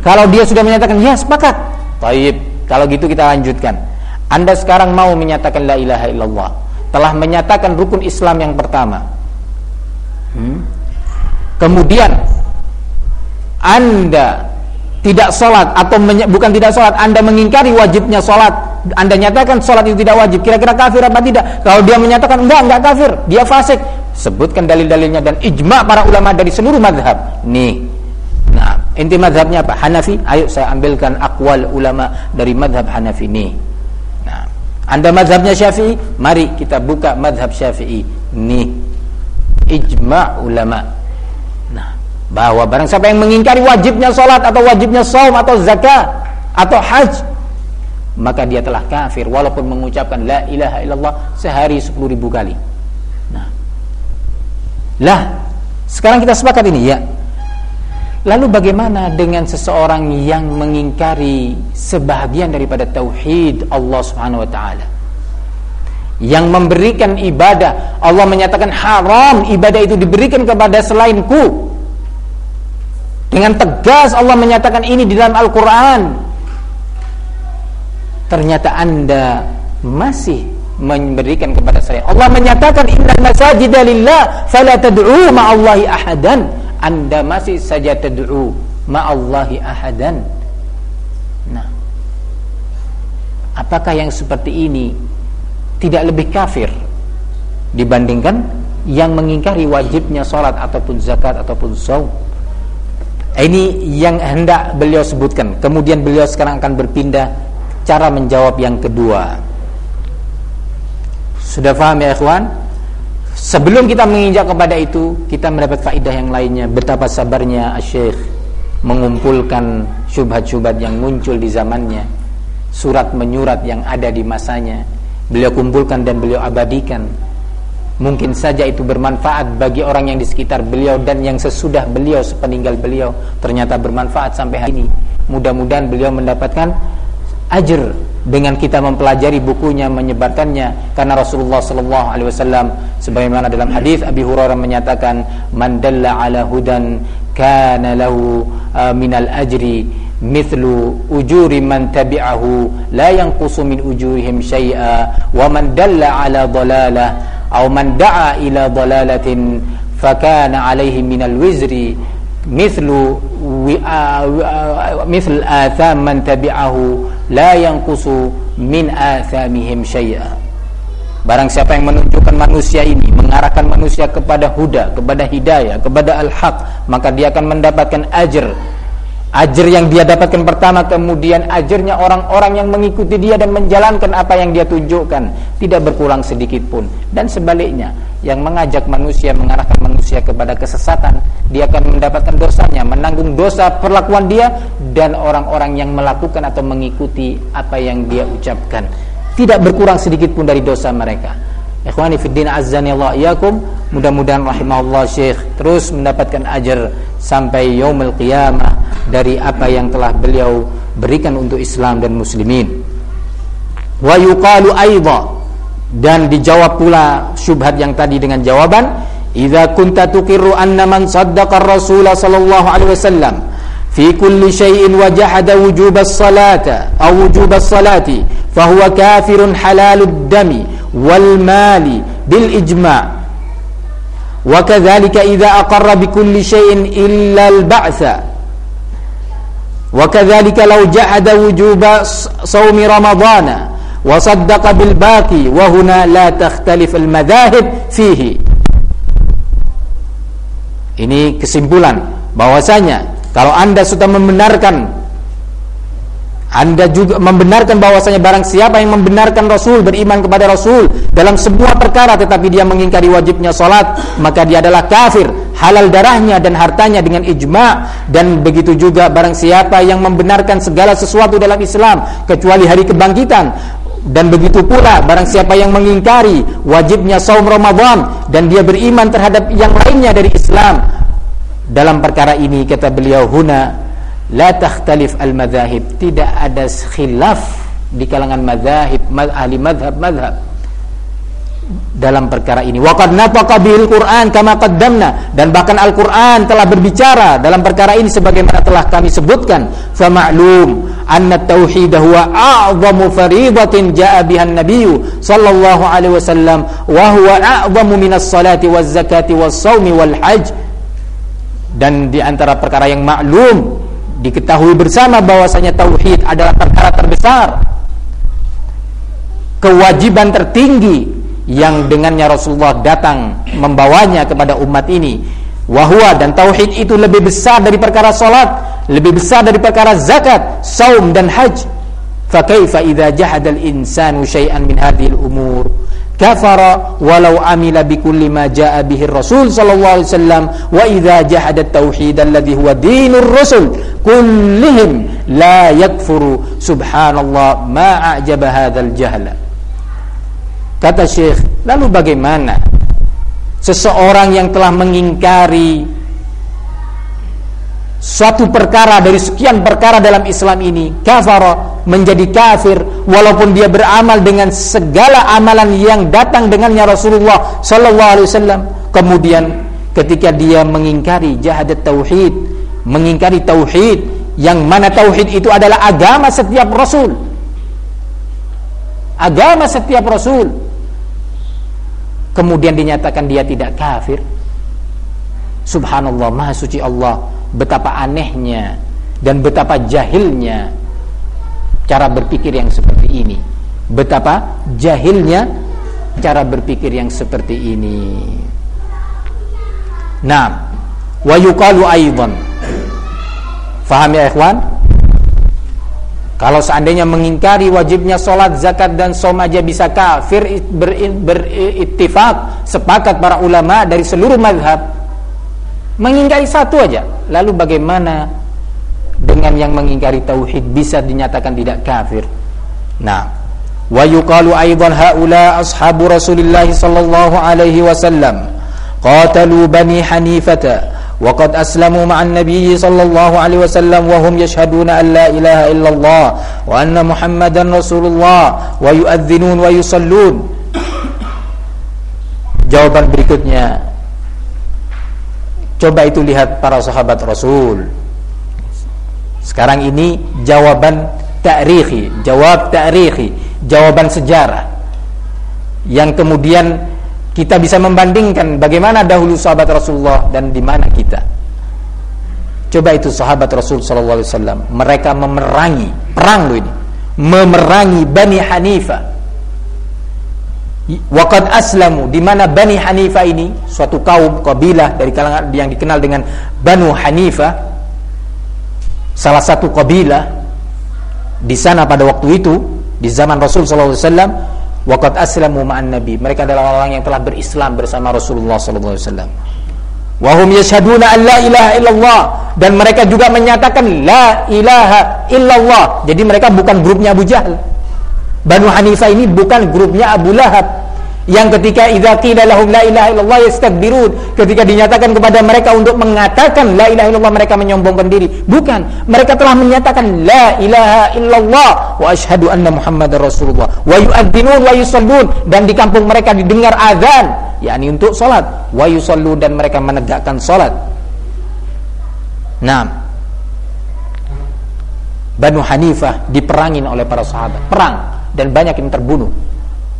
Speaker 1: kalau dia sudah menyatakan ya sepakat taib kalau gitu kita lanjutkan anda sekarang mau menyatakan la ilaha illallah. Telah menyatakan rukun Islam yang pertama. Hmm? kemudian anda tidak sholat atau bukan tidak sholat anda mengingkari wajibnya sholat. Anda nyatakan sholat itu tidak wajib. Kira-kira kafir apa tidak? Kalau dia menyatakan enggak enggak kafir. Dia fasik. Sebutkan dalil-dalilnya dan ijma para ulama dari seluruh madhab. Nih. Nah inti madhabnya apa? Hanafi? Ayo saya ambilkan akwal ulama dari madhab Hanafi. Nah anda madhabnya Syafi'i? Mari kita buka madhab Syafi'i. Nih ijma ulama. Nah bahwa barang. Siapa yang mengingkari wajibnya salat atau wajibnya saum atau zakat atau haji maka dia telah kafir walaupun mengucapkan la ilaha illallah sehari 10 ribu kali. Nah lah sekarang kita sepakat ini. Ya lalu bagaimana dengan seseorang yang mengingkari sebahagian daripada tauhid Allah Subhanahu wa taala yang memberikan ibadah Allah menyatakan haram ibadah itu diberikan kepada selainku dengan tegas Allah menyatakan ini di dalam Al-Quran. Ternyata anda masih memberikan kepada saya. Allah menyatakan innal masajida lillah fala tad'u ma'allahi ahadan. Anda masih saja tad'u ma'allahi ahadan. Nah. Apakah yang seperti ini tidak lebih kafir dibandingkan yang mengingkari wajibnya salat ataupun zakat ataupun saum? Ini yang hendak beliau sebutkan. Kemudian beliau sekarang akan berpindah cara menjawab yang kedua. Sudah paham ya ikhwan? Sebelum kita menginjak kepada itu, kita mendapat faidah yang lainnya. Betapa sabarnya Syekh mengumpulkan syubhat-syubhat yang muncul di zamannya. Surat menyurat yang ada di masanya. Beliau kumpulkan dan beliau abadikan Mungkin saja itu bermanfaat bagi orang yang di sekitar beliau dan yang sesudah beliau sepeninggal beliau ternyata bermanfaat sampai hari ini. Mudah-mudahan beliau mendapatkan ajar dengan kita mempelajari bukunya menyebarkannya karena Rasulullah sallallahu alaihi wasallam sebagaimana dalam hadis Abi Hurairah menyatakan man dalla ala hudan kana lahu uh, minal ajri mithlu ujuri man tabi'ahu la yanqusu min ujurihim syai'a wa man dalla ala dalalah atau man da'a ila dalalatin fakana alaihi minal wizri mithlu wa uh, uh, mithl atham man tabi'ahu la yang kusu min athamihim syai'a. Barang siapa yang menunjukkan manusia ini mengarahkan manusia kepada huda kepada hidayah kepada al-haq maka dia akan mendapatkan ajr. Ajr yang dia dapatkan pertama kemudian ajrnya orang-orang yang mengikuti dia dan menjalankan apa yang dia tunjukkan tidak berkurang sedikit pun. Dan sebaliknya yang mengajak manusia mengarahkan manusia kepada kesesatan dia akan mendapatkan dosanya menanggung dosa perlakuan dia dan orang-orang yang melakukan atau mengikuti apa yang dia ucapkan. Tidak berkurang sedikit pun dari dosa mereka. Ikhwani fiddin azzani Allah iyakum Mudah-mudahan rahimahullah Syekh Terus mendapatkan ajar Sampai yaumul qiyamah Dari apa yang telah beliau Berikan untuk Islam dan muslimin. Wa yuqalu aidha Dan dijawab pula Syubhat yang tadi dengan jawaban Iza kunta tuqirru anna man saddaqa Rasul sallallahu alaihi wasallam fi kulli syai'in wa jahada wujub as-salata aw wujub as-salati fa huwa kafirun halalud dami wal mali bil ijma' wa kadzalika idza aqarra bi kulli shay'in illa al ba'tha wa kadzalika law jahada wujuba shaumi ramadhana wa saddaqa bil baqi wa huna la takhtalif al madahib fihi ini kesimpulan bahwasanya kalau Anda sudah membenarkan anda juga membenarkan bahwasanya barang siapa yang membenarkan Rasul beriman kepada Rasul dalam sebuah perkara tetapi dia mengingkari wajibnya salat maka dia adalah kafir halal darahnya dan hartanya dengan ijma. Dan begitu juga barang siapa yang membenarkan segala sesuatu dalam Islam kecuali hari kebangkitan dan begitu pula barang siapa yang mengingkari wajibnya saum Ramadan dan dia beriman terhadap yang lainnya dari Islam dalam perkara ini kata beliau huna la takhtalif al madhahib tidak ada khilaf di kalangan madhahib ahli madhab madhab dalam perkara ini. Waqad nafaqa bil Qur'an kama qaddamna. Dan bahkan Al-Qur'an telah berbicara dalam perkara ini sebagaimana telah kami sebutkan. Fa ma'lum anna tauhid huwa a'zamu fariidatin ja'a biha an-nabiy sallallahu alaihi wasallam wa huwa a'zamu minas salati waz zakati was shaumi wal hajj. Dan di antara perkara yang maklum diketahui bersama bahwasanya tauhid adalah perkara terbesar. Kewajiban tertinggi yang dengannya Rasulullah datang membawanya kepada umat ini. Wahwa dan tauhid itu lebih besar dari perkara salat lebih besar dari perkara zakat saum dan haji. Fa kaifa idza jahada insanu syai'an min hadhihi al umur. Kafara walau amila bikulli ma jaa bihi Rasul sallallahu alaihi wasallam wa idza jahada tauhid alladhi huwa dinur rusul kullihim la yakfuru subhanallah ma a'jaba hadzal jahla kata Syekh lalu bagaimana seseorang yang telah mengingkari suatu perkara dari sekian perkara dalam Islam ini kafara menjadi kafir walaupun dia beramal dengan segala amalan yang datang dengannya Rasulullah sallallahu alaihi wasallam kemudian ketika dia mengingkari jahadat tauhid mengingkari tauhid yang mana tauhid itu adalah agama setiap rasul. Agama setiap rasul kemudian dinyatakan dia tidak kafir subhanallah maha suci Allah betapa anehnya dan betapa jahilnya cara berpikir yang seperti ini. Betapa jahilnya cara berpikir yang seperti ini. Nah, wa yuqalu aidan. Faham ya ikhwan? Kalau seandainya mengingkari wajibnya solat, zakat dan som aja bisa kafir berittifaq sepakat para ulama dari seluruh madhab mengingkari satu aja. Lalu bagaimana dengan yang mengingkari tauhid bisa dinyatakan tidak kafir? Nah wa yuqalu aidan haula ashabu rasulillah sallallahu alaihi wasallam qatalu bani hanifata وقد أسلموا مع النبي صلى الله عليه وسلم وهم يشهدون أن لا إله إلا الله وأن محمدا رسول الله ويؤذنون ويصلون jawaban berikutnya Coba itu lihat para sahabat Rasul. Sekarang ini jawaban ta'rikhi, jawab ta'rikhi, jawaban sejarah. Yang kemudian kita bisa membandingkan bagaimana dahulu sahabat Rasulullah dan di mana kita. Coba itu sahabat Rasul sallallahu alaihi wasallam, mereka memerangi perang loh ini. Memerangi Bani Hanifah Waqad aslamu. Di mana Bani Hanifah ini? Suatu kaum kabilah dari kalangan yang dikenal dengan Banu Hanifah salah satu kabilah di sana pada waktu itu di zaman Rasul sallallahu alaihi wasallam waqad aslamu ma'an nabi. Mereka adalah orang yang telah berislam bersama Rasulullah sallallahu alaihi wasallam. Wa hum yashhaduna an la ilaha illallah. Dan mereka juga menyatakan la ilaha illallah. Jadi mereka bukan grupnya Abu Jahal Banu Hanifah ini bukan grupnya Abu Lahab yang ketika idza qila lahum la ilaha illallah yastakbirun ketika dinyatakan kepada mereka untuk mengatakan la ilaha illallah mereka menyombongkan diri. Bukan. Mereka telah menyatakan la ilaha illallah wa asyhadu anna muhammadar rasulullah. Wa yu'adzinun wa yusallun. Dan di kampung mereka didengar azan. Yakni untuk salat. Wa yusallun dan mereka menegakkan salat. Nah Banu Hanifah diperangin oleh para sahabat. Perang. Dan banyak yang terbunuh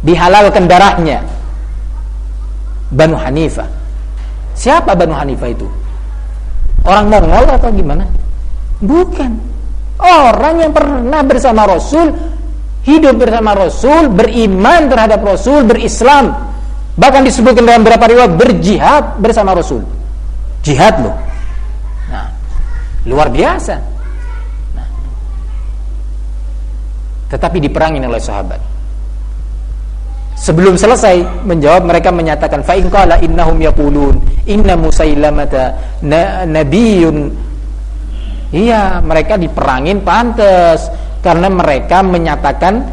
Speaker 1: dihalalkan darahnya. Banu Hanifah. Siapa Banu Hanifah itu? Orang Mongol atau gimana? Bukan. Orang yang pernah bersama Rasul hidup bersama Rasul beriman terhadap Rasul berislam. Bahkan disebutkan dalam beberapa riwayat berjihad bersama Rasul. Jihad loh. Nah luar biasa. Tetapi diperangi oleh sahabat. Sebelum selesai menjawab mereka menyatakan fa in qala innahum yaqulun inna musailamata nabiyyun Iya, mereka diperangin pantas karena mereka menyatakan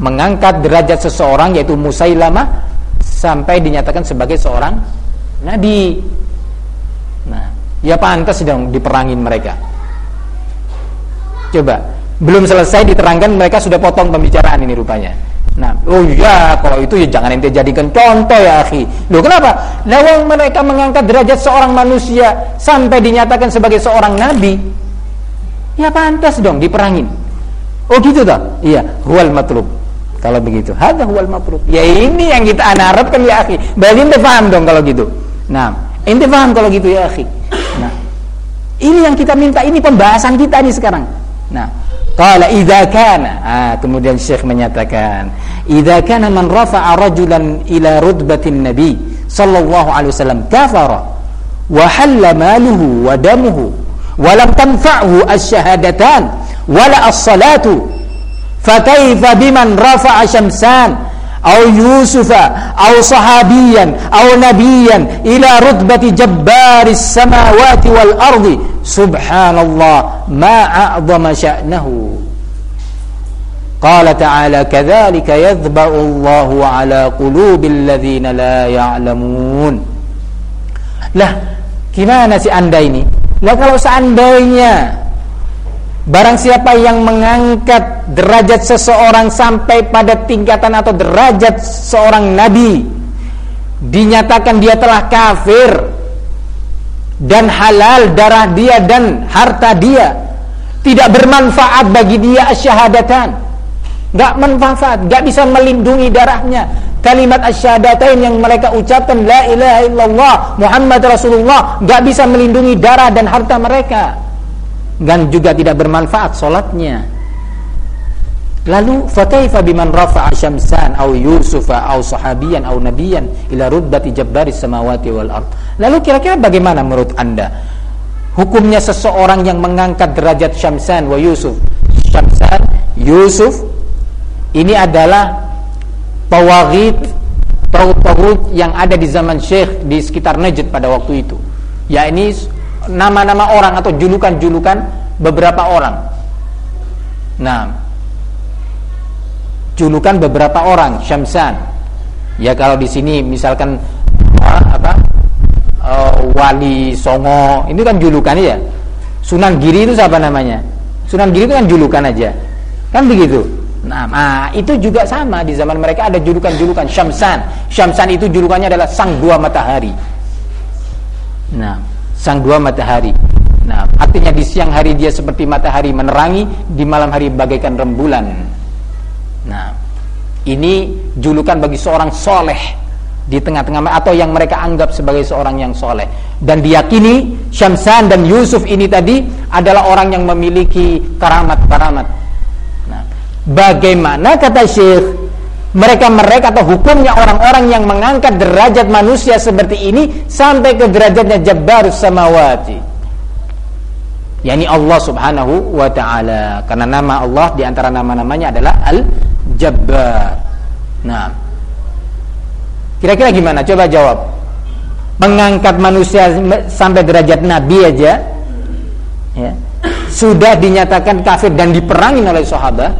Speaker 1: mengangkat derajat seseorang yaitu Musailamah sampai dinyatakan sebagai seorang nabi. Nah, ya pantas dong diperangin mereka. Coba belum selesai diterangkan mereka sudah potong pembicaraan ini rupanya. Nah, oh iya kalau itu ya jangan ente jadikan contoh ya akhi. Loh kenapa? Lawang mereka mengangkat derajat seorang manusia sampai dinyatakan sebagai seorang nabi. Ya pantas dong diperangin. Oh gitu toh? Iya, huwal matlub. Kalau begitu, hadza huwal matlub. Ya ini yang kita harapkan ya akhi. Berarti ente paham dong kalau gitu. Nah, ente paham kalau gitu ya akhi. Nah, ini yang kita minta, ini pembahasan kita nih sekarang. Nah, Qala idza kana. Ah, kemudian Syekh menyatakan, idza kana man rafa'a rajulan ila rutbatin nabi sallallahu alaihi wasallam kafara wa halla maluhu wa damuhu wa lam tanfa'hu asy-syahadatan wala as-salatu fa kaifa biman rafa'a syamsan أو يوسف أو صحابيا أو نبيا إلى رتبة جبار السماوات والأرض. سبحان الله ما أعظم شأنه. قال تعالى كذلك يذبأ الله على قلوب الذين لا يعلمون. lah gimana sih anda ini lah kalau seandainya Barang siapa yang mengangkat derajat seseorang sampai pada tingkatan atau derajat seorang nabi dinyatakan dia telah kafir dan halal darah dia dan harta dia tidak bermanfaat bagi dia asyhadatan enggak manfaat enggak bisa melindungi darahnya. Kalimat asyhadatain yang mereka ucapkan la ilaha illallah Muhammad Rasulullah enggak bisa melindungi darah dan harta mereka dan juga tidak bermanfaat solatnya. Lalu fakaifa biman rafa'a syamsan au yusufa au sahabiyan au nabiyan ila rutbati jabbaris samawati wal ard. Lalu kira-kira bagaimana menurut anda? Hukumnya seseorang yang mengangkat derajat syamsan wa yusuf. Syamsan yusuf ini adalah tawaghit taut-taut yang ada di zaman syekh di sekitar Najd pada waktu itu. Yakni nama-nama orang atau julukan-julukan beberapa orang. Nah, julukan beberapa orang Syamsan. Ya kalau di sini misalkan apa? Uh, wali Songo, ini kan julukan ya. Sunan Giri itu siapa namanya? Sunan Giri itu kan julukan aja. Kan begitu. Nah, nah, itu juga sama di zaman mereka ada julukan-julukan Syamsan. Syamsan itu julukannya adalah sang dua matahari. Nah, sang dua matahari. Nah, artinya di siang hari dia seperti matahari menerangi, di malam hari bagaikan rembulan. Nah, ini julukan bagi seorang soleh di tengah-tengah atau yang mereka anggap sebagai seorang yang soleh dan diyakini Syamsan dan Yusuf ini tadi adalah orang yang memiliki karamat-karamat. Nah, bagaimana kata Syekh mereka-mereka atau hukumnya orang-orang yang mengangkat derajat manusia seperti ini sampai ke derajatnya Jabbarus Samawati. yakni Allah Subhanahu wa taala. Karena nama Allah di antara nama-namanya adalah Al-Jabbar. Nah. Kira-kira gimana? Coba jawab. Mengangkat manusia sampai derajat nabi aja ya. Sudah dinyatakan kafir dan diperangin oleh sahabat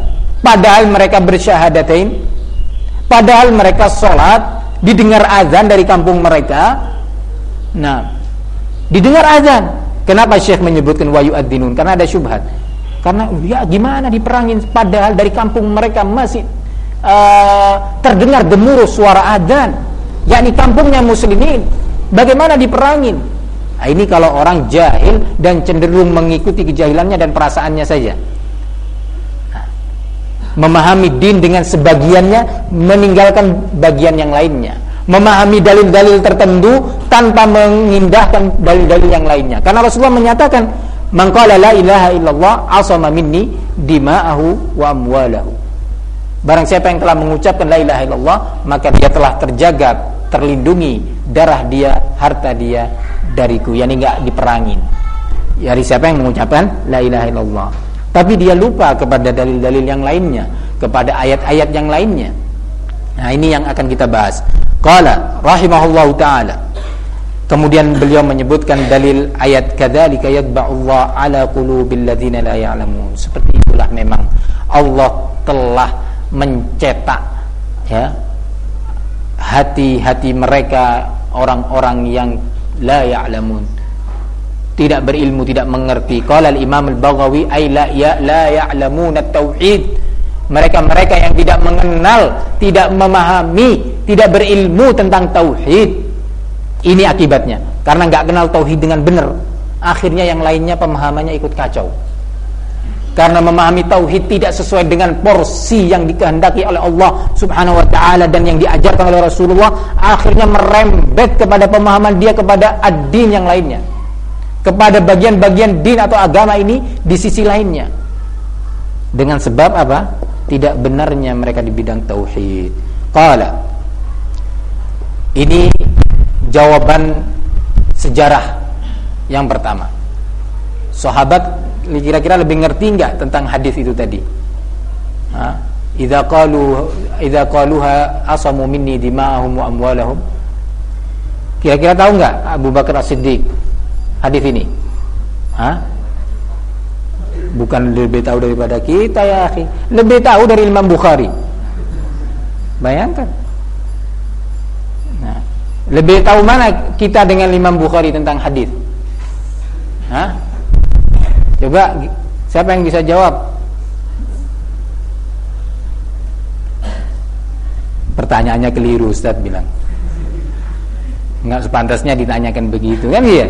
Speaker 1: padahal mereka bersyahadatain Padahal mereka sholat Didengar azan dari kampung mereka. Nah Didengar azan. Kenapa Syekh menyebutkan wayu ad-dinun? Karena ada syubhat. Karena ya gimana diperangin? Padahal dari kampung mereka masih uh, Terdengar gemuruh suara azan. Yakni kampungnya muslimin. Bagaimana diperangin? Nah, ini kalau orang jahil dan cenderung mengikuti kejahilannya dan perasaannya saja memahami din dengan sebagiannya meninggalkan bagian yang lainnya. Memahami dalil-dalil tertentu tanpa mengindahkan dalil-dalil yang lainnya. Karena Rasulullah menyatakan man qala la ilaha illallah asama minni dima'ahu wa amwalahu. Barang siapa yang telah mengucapkan la ilaha illallah maka dia telah terjaga terlindungi darah dia harta dia dariku. Yakni enggak diperangin. Dari siapa yang mengucapkan la ilaha illallah tapi dia lupa kepada dalil-dalil yang lainnya, kepada ayat-ayat yang lainnya. Nah, ini yang akan kita bahas. Qala rahimahullahu taala. Kemudian beliau menyebutkan dalil ayat kadzalika yatba'ullah ala qulubil ladzina la ya'lamun. Seperti itulah memang Allah telah mencetak ya hati-hati mereka orang-orang yang la ya'lamun tidak berilmu, tidak mengerti. Qala al-Imam al-Baghawi ay la ya la ya'lamuna tauhid. Mereka-mereka yang tidak mengenal, tidak memahami, tidak berilmu tentang tauhid. Ini akibatnya. Karena nggak kenal tauhid dengan benar, akhirnya yang lainnya pemahamannya ikut kacau. Karena memahami tauhid tidak sesuai dengan porsi yang dikehendaki oleh Allah Subhanahu wa taala dan yang diajarkan oleh Rasulullah, akhirnya merembet kepada pemahaman dia kepada ad-din yang lainnya kepada bagian-bagian din atau agama ini di sisi lainnya. Dengan sebab apa? Tidak benarnya mereka di bidang tauhid. Qala. Ini jawaban sejarah yang pertama. Sahabat kira-kira lebih ngerti enggak tentang hadis itu tadi? Ha? Idza qalu idza qaluha asamu minni dima'ahum wa amwalahum. Kira-kira tahu nggak Abu Bakar As-Siddiq hadis ini. Hah? bukan lebih tahu daripada kita ya akhi. Lebih tahu dari Imam Bukhari. Bayangkan. Nah, lebih tahu mana kita dengan Imam Bukhari tentang hadis? Hah? coba siapa yang bisa jawab? Pertanyaannya keliru Ustaz bilang. Nggak sepantasnya ditanyakan begitu kan iya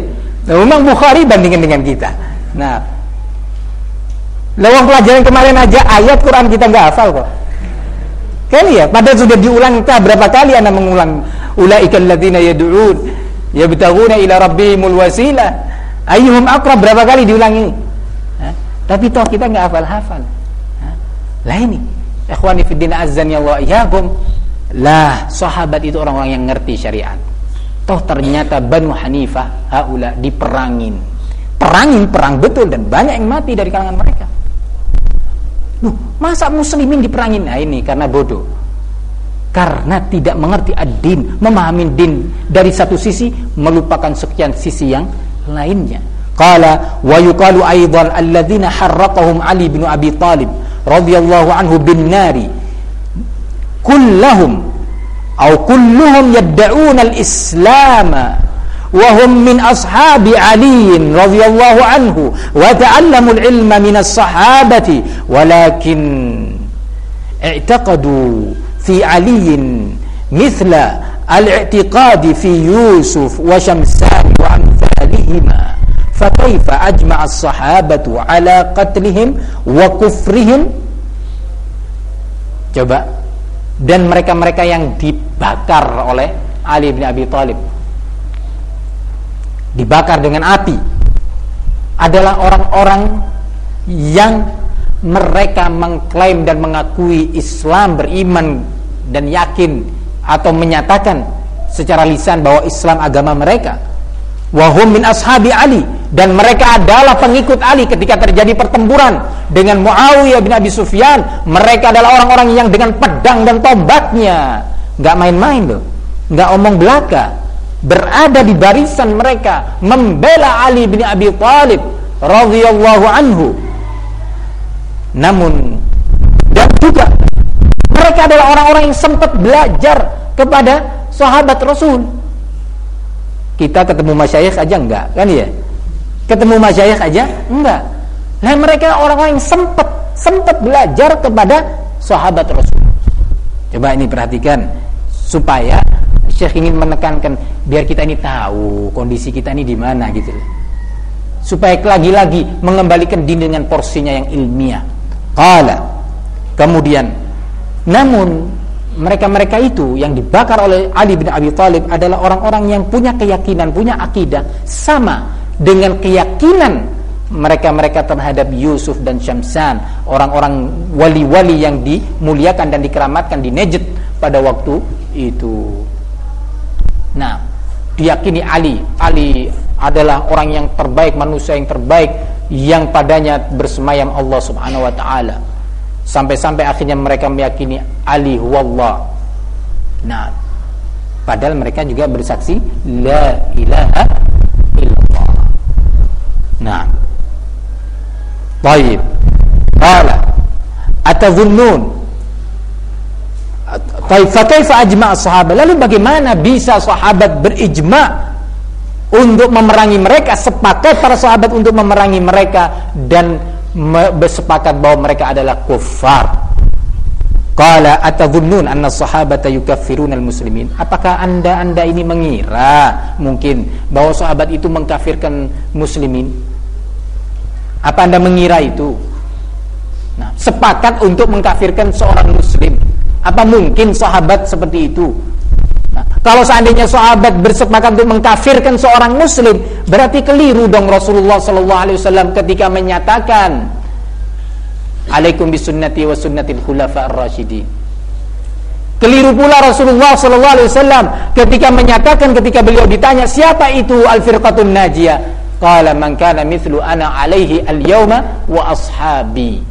Speaker 1: Imam Bukhari bandingkan dengan kita. Nah lewat pelajaran kemarin aja ayat Quran kita nggak hafal kok. Kan iya padahal sudah diulang kita berapa kali anda mengulang ulaikal ladzina yad'un yabtaguna ila rabbihimul wasilah ayyuhum aqrab berapa kali diulangi? Hah? tapi toh kita nggak hafal-hafal lah ini ikhwani fiddin azzan ya Allah iyyakum. Lah sahabat itu orang-orang yang ngerti syariat toh ternyata Banu Hanifah haula diperangin. Perangin perang betul dan banyak yang mati dari kalangan mereka. Loh, masa muslimin diperangin? Nah ini karena bodoh. Karena tidak mengerti ad-din memahami din dari satu sisi melupakan sekian sisi yang lainnya. Qala wa yuqalu aidan alladzina harraqahum ali bin abi talib radhiyallahu anhu bin nari kullahum أو كلهم يدعون الإسلام وهم من أصحاب علي رضي الله عنه وتعلموا العلم من الصحابة ولكن اعتقدوا في علي مثل الاعتقاد في يوسف وشمسان وأمثالهما. فكيف أجمع الصحابة على قتلهم وكفرهم؟ coba dan mereka-mereka yang dibakar oleh Ali bin Abi Thalib. Dibakar dengan api. Adalah orang-orang yang mereka mengklaim dan mengakui Islam beriman dan yakin atau menyatakan secara lisan bahwa Islam agama mereka wahum min ashabi Ali. Dan mereka adalah pengikut Ali ketika terjadi pertempuran dengan Muawiyah bin Abi Sufyan. Mereka adalah orang-orang yang dengan pedang dan tombaknya. Nggak main-main loh. Nggak omong belaka. Berada di barisan mereka membela Ali bin Abi Thalib radhiyallahu anhu. Namun dan juga mereka adalah orang-orang yang sempat belajar kepada sahabat Rasul kita ketemu masyayikh aja enggak kan ya ketemu masyayikh aja enggak. Nah mereka orang-orang yang sempat sempat belajar kepada sahabat Rasul. Coba ini perhatikan supaya Syekh ingin menekankan biar kita ini tahu kondisi kita ini di mana gitu. Supaya lagi-lagi mengembalikan din dengan porsinya yang ilmiah. Qala. Kemudian namun mereka-mereka itu yang dibakar oleh Ali bin Abi Thalib adalah orang-orang yang punya keyakinan, punya akidah sama dengan keyakinan mereka-mereka terhadap Yusuf dan Syamsan, orang-orang wali-wali yang dimuliakan dan dikeramatkan di Najd pada waktu itu. Nah, diyakini Ali, Ali adalah orang yang terbaik, manusia yang terbaik yang padanya bersemayam Allah Subhanahu wa taala sampai-sampai akhirnya mereka meyakini Ali wallah nah padahal mereka juga bersaksi la ilaha illallah. Nah baik. Qala atadhunnun? Taib fakaifa ajma' sahabat? Lalu bagaimana bisa sahabat berijma' untuk memerangi mereka sepakat para sahabat untuk memerangi mereka dan bersepakat bahwa mereka adalah kufar. Qala atadhunnun anna sahabata yukaffiruna muslimin Apakah Anda-anda ini mengira mungkin bahwa sahabat itu mengkafirkan muslimin? Apa Anda mengira itu? Nah, sepakat untuk mengkafirkan seorang muslim. Apa mungkin sahabat seperti itu? Kalau seandainya sahabat bersepakat untuk mengkafirkan seorang muslim, berarti keliru dong Rasulullah sallallahu alaihi wasallam ketika menyatakan Alaikum bisunnati wa sunnatil khulafa ar-rasyidin. Keliru pula Rasulullah sallallahu alaihi wasallam ketika menyatakan ketika beliau ditanya siapa itu al-firqatun najiyah? Qala man kana mithlu ana alaihi al-yawma wa ashabi.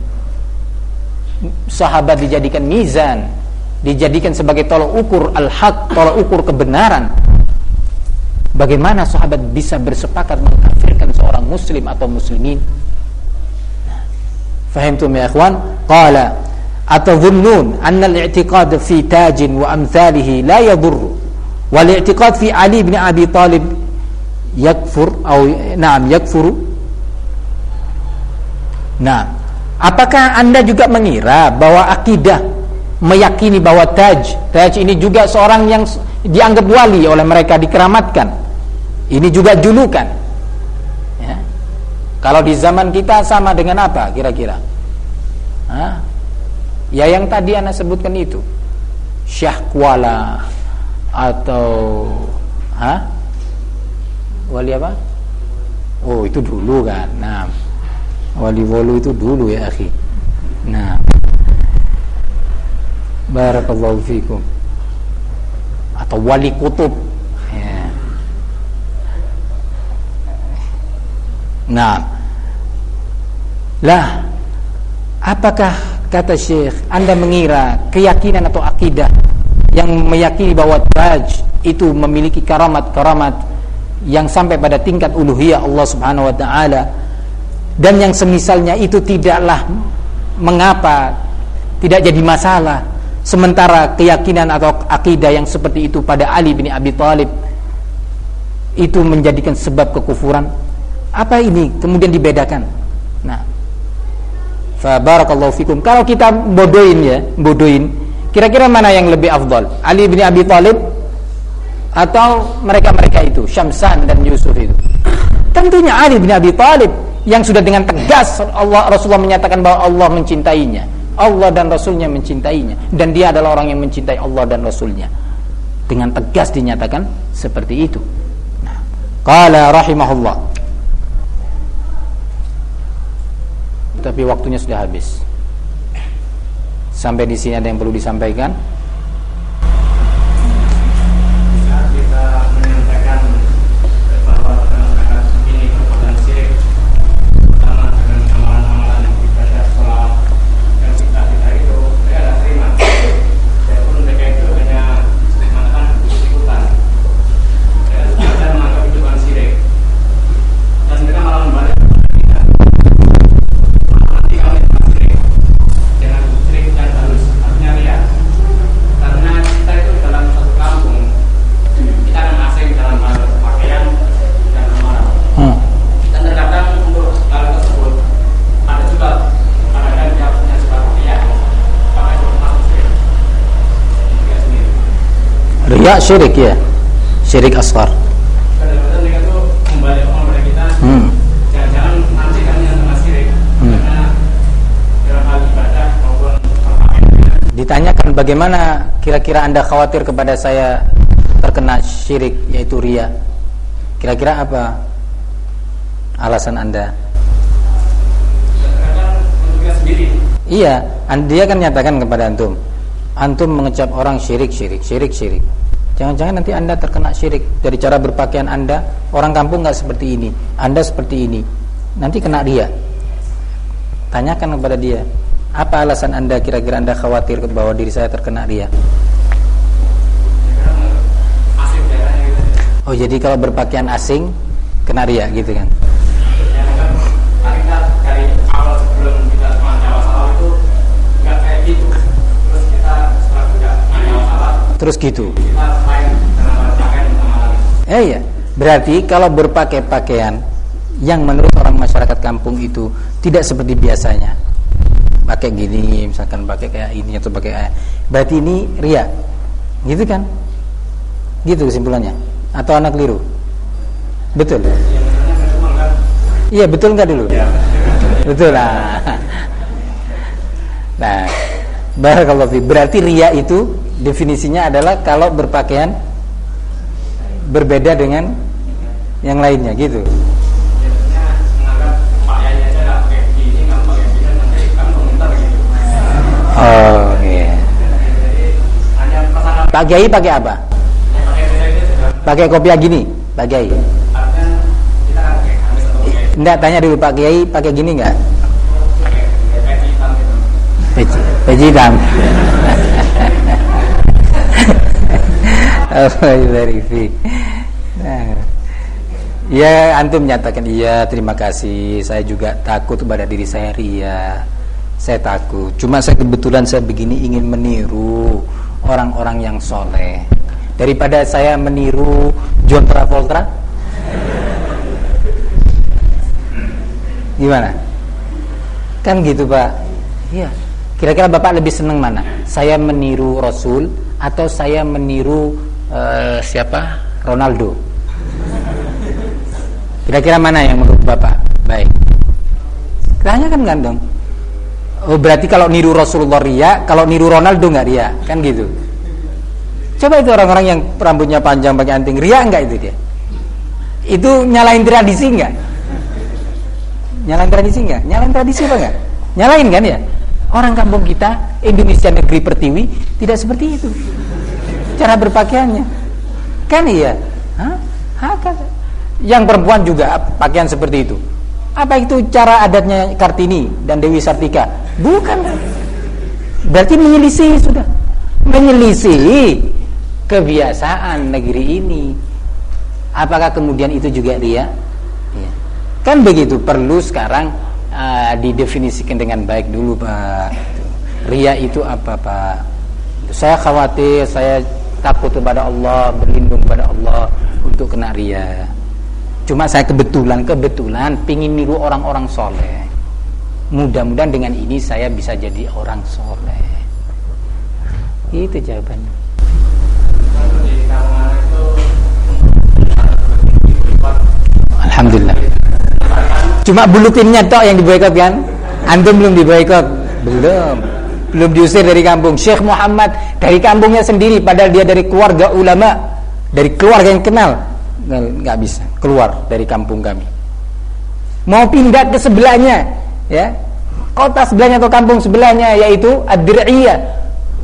Speaker 1: Sahabat dijadikan mizan dijadikan sebagai tolok ukur al-haq, tolok ukur kebenaran. Bagaimana sahabat bisa bersepakat mengkafirkan seorang muslim atau muslimin? Fahimtum ya ikhwan? Qala atadhunnun anna al-i'tiqad fi tajin wa amthalihi la yadur wal i'tiqad fi Ali bin Abi Talib yakfur atau na'am yakfuru Nah, apakah Anda juga mengira bahwa akidah meyakini bahwa Taj, Taj ini juga seorang yang dianggap wali oleh mereka dikeramatkan. Ini juga julukan. Ya. Kalau di zaman kita sama dengan apa kira-kira? Ya yang tadi Anda sebutkan itu. Syah Kuala atau ha? Wali apa? Oh, itu dulu kan. Nah, wali wolu itu dulu ya akhi nah barakallahu fikum. Atau wali kutub. Ya. nah. Lah apakah kata Syekh Anda mengira keyakinan atau akidah yang meyakini bahwa Taj itu memiliki karamat-karamat yang sampai pada tingkat uluhiyah Allah Subhanahu wa taala dan yang semisalnya itu tidaklah mengapa tidak jadi masalah sementara keyakinan atau akidah yang seperti itu pada Ali bin Abi Thalib itu menjadikan sebab kekufuran apa ini kemudian dibedakan? Nah fa barakallahu fikum. Kalau kita bodohin ya bodohin kira-kira mana yang lebih afdal? Ali bin Abi Thalib atau mereka-mereka itu Syamsan dan Yusuf itu? Tentunya Ali bin Abi Thalib yang sudah dengan tegas Allah Rasulullah menyatakan bahwa Allah mencintainya. Allah dan Rasulnya mencintainya dan dia adalah orang yang mencintai Allah dan Rasulnya. Dengan tegas dinyatakan seperti itu. Nah, qala rahimahullah. Tapi waktunya sudah habis. Sampai di sini ada yang perlu disampaikan? Ya syirik ya Syirik asghar. Hmm. hmm. Ditanyakan bagaimana kira-kira anda khawatir kepada saya terkena syirik yaitu ria Kira-kira apa alasan anda? Iya, dia kan nyatakan kepada antum Antum mengecap orang syirik, syirik, syirik, syirik Jangan-jangan nanti anda terkena syirik Dari cara berpakaian anda. Orang kampung nggak seperti ini. Anda seperti ini. Nanti kena dia. Tanyakan kepada dia Apa alasan anda kira-kira anda khawatir Bahwa diri saya terkena dia? Oh jadi kalau berpakaian asing Kena dia gitu kan? Terus gitu. Eh ya, berarti kalau berpakai pakaian yang menurut orang masyarakat kampung itu tidak seperti biasanya, pakai gini, misalkan pakai kayak ini atau pakai kayak, berarti ini ria, gitu kan? Gitu kesimpulannya. Atau anak keliru? Betul. Iya betul nggak dulu? Ya. Betul lah. Nah, barakallahu Berarti ria itu definisinya adalah kalau berpakaian berbeda dengan yang lainnya gitu. Oh iya. Pak Kiai pakai apa? Pakai kopiah gini, Pak Kiai. Enggak tanya dulu Pak Kiai pakai gini enggak? Peci, peci hitam. Nah. Ya antum menyatakan iya terima kasih Saya juga takut pada diri saya ria Saya takut Cuma saya kebetulan saya begini ingin meniru Orang-orang yang soleh Daripada saya meniru John Travolta Gimana? Kan gitu pak Iya Kira-kira bapak lebih senang mana? Saya meniru Rasul Atau saya meniru uh, Siapa? Ronaldo Kira-kira mana yang menurut Bapak baik? Tanya kan ganteng. Oh berarti kalau niru Rasulullah ria, kalau niru Ronaldo nggak ria, kan gitu. Coba itu orang-orang yang rambutnya panjang pakai anting ria nggak itu dia? Itu nyalain tradisi nggak? Nyalain tradisi nggak? Nyalain tradisi apa nggak? Nyalain kan ya? Orang kampung kita Indonesia negeri pertiwi tidak seperti itu. Cara berpakaiannya, kan iya? Hah? Hah? Yang perempuan juga pakaian seperti itu. Apa itu cara adatnya Kartini dan Dewi Sartika? Bukan. Berarti menyelisih sudah. Menyelisih kebiasaan negeri ini. Apakah kemudian itu juga dia? Ya. Kan begitu perlu sekarang uh, didefinisikan dengan baik dulu Pak. Ria itu apa Pak? Saya khawatir, saya takut kepada Allah, berlindung kepada Allah untuk kena ria. Cuma saya kebetulan kebetulan pingin niru orang-orang soleh. Mudah-mudahan dengan ini saya bisa jadi orang soleh. Itu jawabannya. Alhamdulillah. Cuma bulutinnya tok yang diboykot kan? Antum belum diboykot? Belum. Belum diusir dari kampung. Syekh Muhammad dari kampungnya sendiri padahal dia dari keluarga ulama, dari keluarga yang kenal. Nggak bisa keluar dari kampung kami. Mau pindah ke sebelahnya ya. Kota sebelahnya atau kampung sebelahnya yaitu ad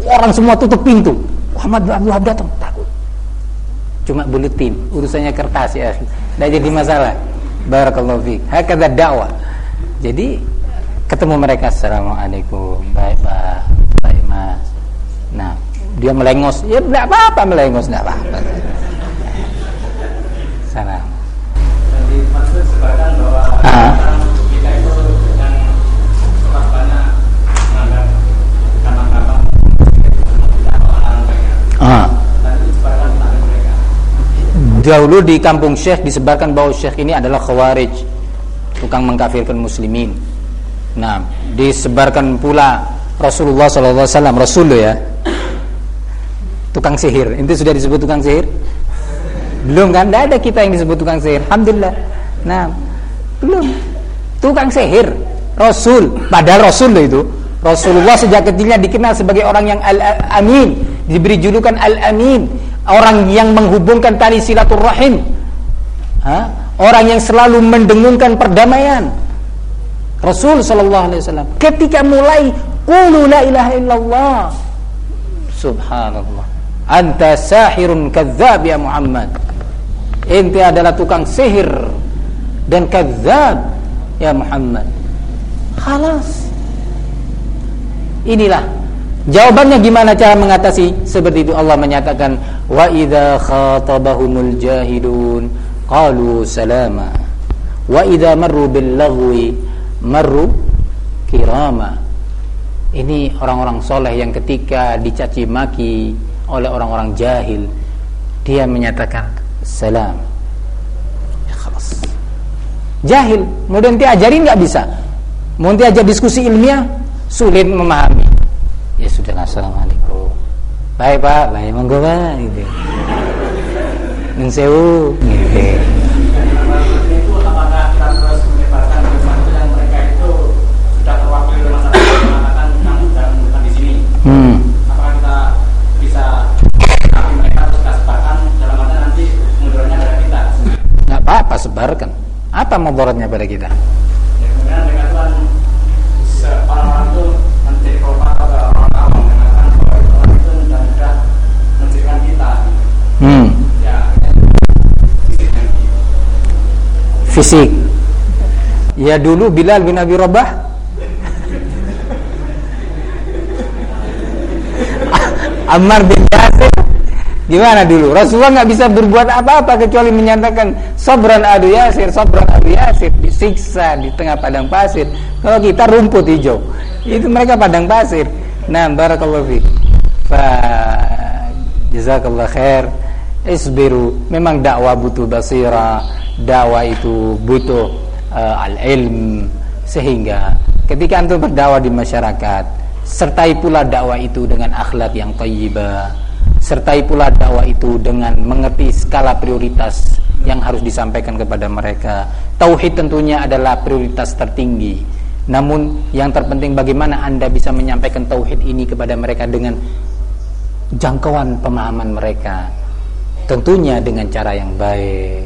Speaker 1: orang semua tutup pintu. Muhammad bin Abdul datang. Takut. Cuma buletin. Urusannya kertas ya. Tidak jadi masalah. Barakallahu fiik hakadha dakwah jadi ketemu mereka assalamualaikum baik pak baik mas nah dia melengos ya tidak apa-apa melengos tidak apa-apa. Jadi maksud bahwa ah. kita itu menganggap orang banyak. Ah. Dahulu di kampung Syekh disebarkan bahwa Syekh ini adalah khawarij, tukang mengkafirkan muslimin. Nah, disebarkan pula Rasulullah SAW, Rasul ya, tukang sihir. Itu sudah disebut tukang sihir? Belum kan? Tidak ada kita yang disebut tukang sihir. Alhamdulillah. Nah, belum. Tukang sihir. Rasul. Padahal Rasul loh itu. Rasulullah sejak kecilnya dikenal sebagai orang yang al-amin. Diberi julukan al-amin. Orang yang menghubungkan tali silaturrahim. Ha? Orang yang selalu mendengungkan perdamaian. Rasul sallallahu alaihi wasallam. Ketika mulai qulu la ilaha illallah. Subhanallah. Anta sahirun kadzab ya Muhammad. Ente adalah tukang sihir dan kadzab ya Muhammad. Khalas. Inilah jawabannya gimana cara mengatasi? Seperti itu Allah menyatakan wa idza khatabahumul jahilun qalu salama wa idza marru bil lagwi marru kirama. Ini orang-orang soleh yang ketika dicaci maki oleh orang-orang jahil dia menyatakan salam. Ya khalas. Jahil kemudian dia ajarin nggak bisa? Mau dia ajar diskusi ilmiah sulit memahami. Ya sudah assalamualaikum. Baik pak. Baik monggo pak. Gitu. Nsewu gitu sebarkan. Apa mudaratnya pada kita? Hmm. Ya, fisik. Ya dulu Bilal bin Abi Rabah <laughs> Ammar bin Yasir Gimana dulu? Rasulullah nggak bisa berbuat apa-apa kecuali menyatakan sobran adu yasir, sobran adu yasir disiksa di tengah padang pasir. Kalau kita rumput hijau, itu mereka padang pasir. Nah, barakallahu fiik. Fa jazakallah khair. Isbiru. Memang dakwah butuh basira, dakwah itu butuh uh, al-ilm sehingga ketika antum berdakwah di masyarakat, sertai pula dakwah itu dengan akhlak yang thayyibah sertai pula dakwah itu dengan mengerti skala prioritas yang harus disampaikan kepada mereka. Tauhid tentunya adalah prioritas tertinggi. Namun yang terpenting bagaimana Anda bisa menyampaikan tauhid ini kepada mereka dengan jangkauan pemahaman mereka. Tentunya dengan cara yang baik.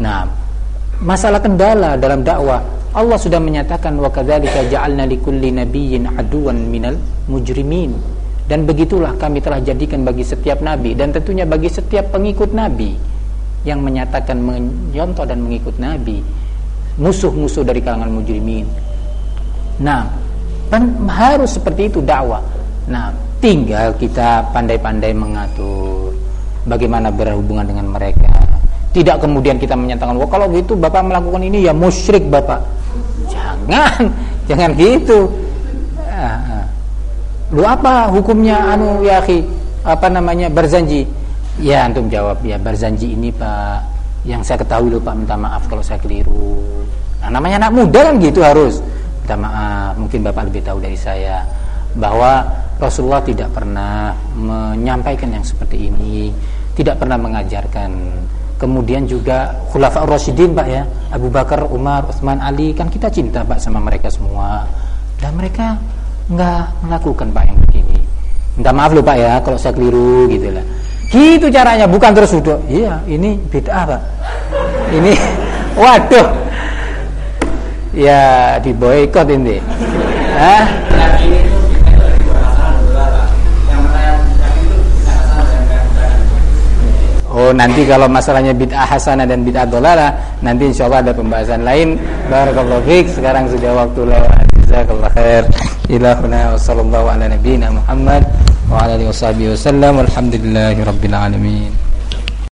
Speaker 1: Nah, masalah kendala dalam dakwah Allah sudah menyatakan wa kadzalika ja'alna likulli nabiyyin aduwan minal mujrimin dan begitulah kami telah jadikan bagi setiap nabi dan tentunya bagi setiap pengikut nabi yang menyatakan menyontoh dan mengikut nabi musuh-musuh dari kalangan mujrimin. Nah, kan harus seperti itu dakwah. Nah, tinggal kita pandai-pandai mengatur bagaimana berhubungan dengan mereka. Tidak kemudian kita menyatakan, "Wah, kalau gitu Bapak melakukan ini ya musyrik, Bapak." Jangan, <laughs> jangan gitu. Nah, lu apa hukumnya? Anu ya akhi apa namanya berzanji. Ya antum jawab ya berzanji ini pak. Yang saya ketahui lu pak minta maaf kalau saya keliru. Nah namanya anak muda kan gitu harus. Minta maaf mungkin bapak lebih tahu dari saya bahwa Rasulullah tidak pernah menyampaikan yang seperti ini tidak pernah mengajarkan. Kemudian juga Khulafa Rasyidin Pak ya Abu Bakar, Umar, Utsman, Ali kan kita cinta Pak sama mereka semua. Dan mereka nggak melakukan pak yang begini minta maaf loh pak ya kalau saya keliru gitu lah gitu caranya bukan terus udah iya ini beda pak ini <laughs> waduh ya di boykot ini Hah? Oh nanti kalau masalahnya bid'ah hasanah dan bid'ah dolala nanti insya Allah ada pembahasan lain. Barakallahu fiik. Sekarang sudah waktu lewat. Jazakallah khair. Ilahuna wa sallallahu ala nabiyyina Muhammad wa ala alihi wasallam. Walhamdulillahi rabbil alamin.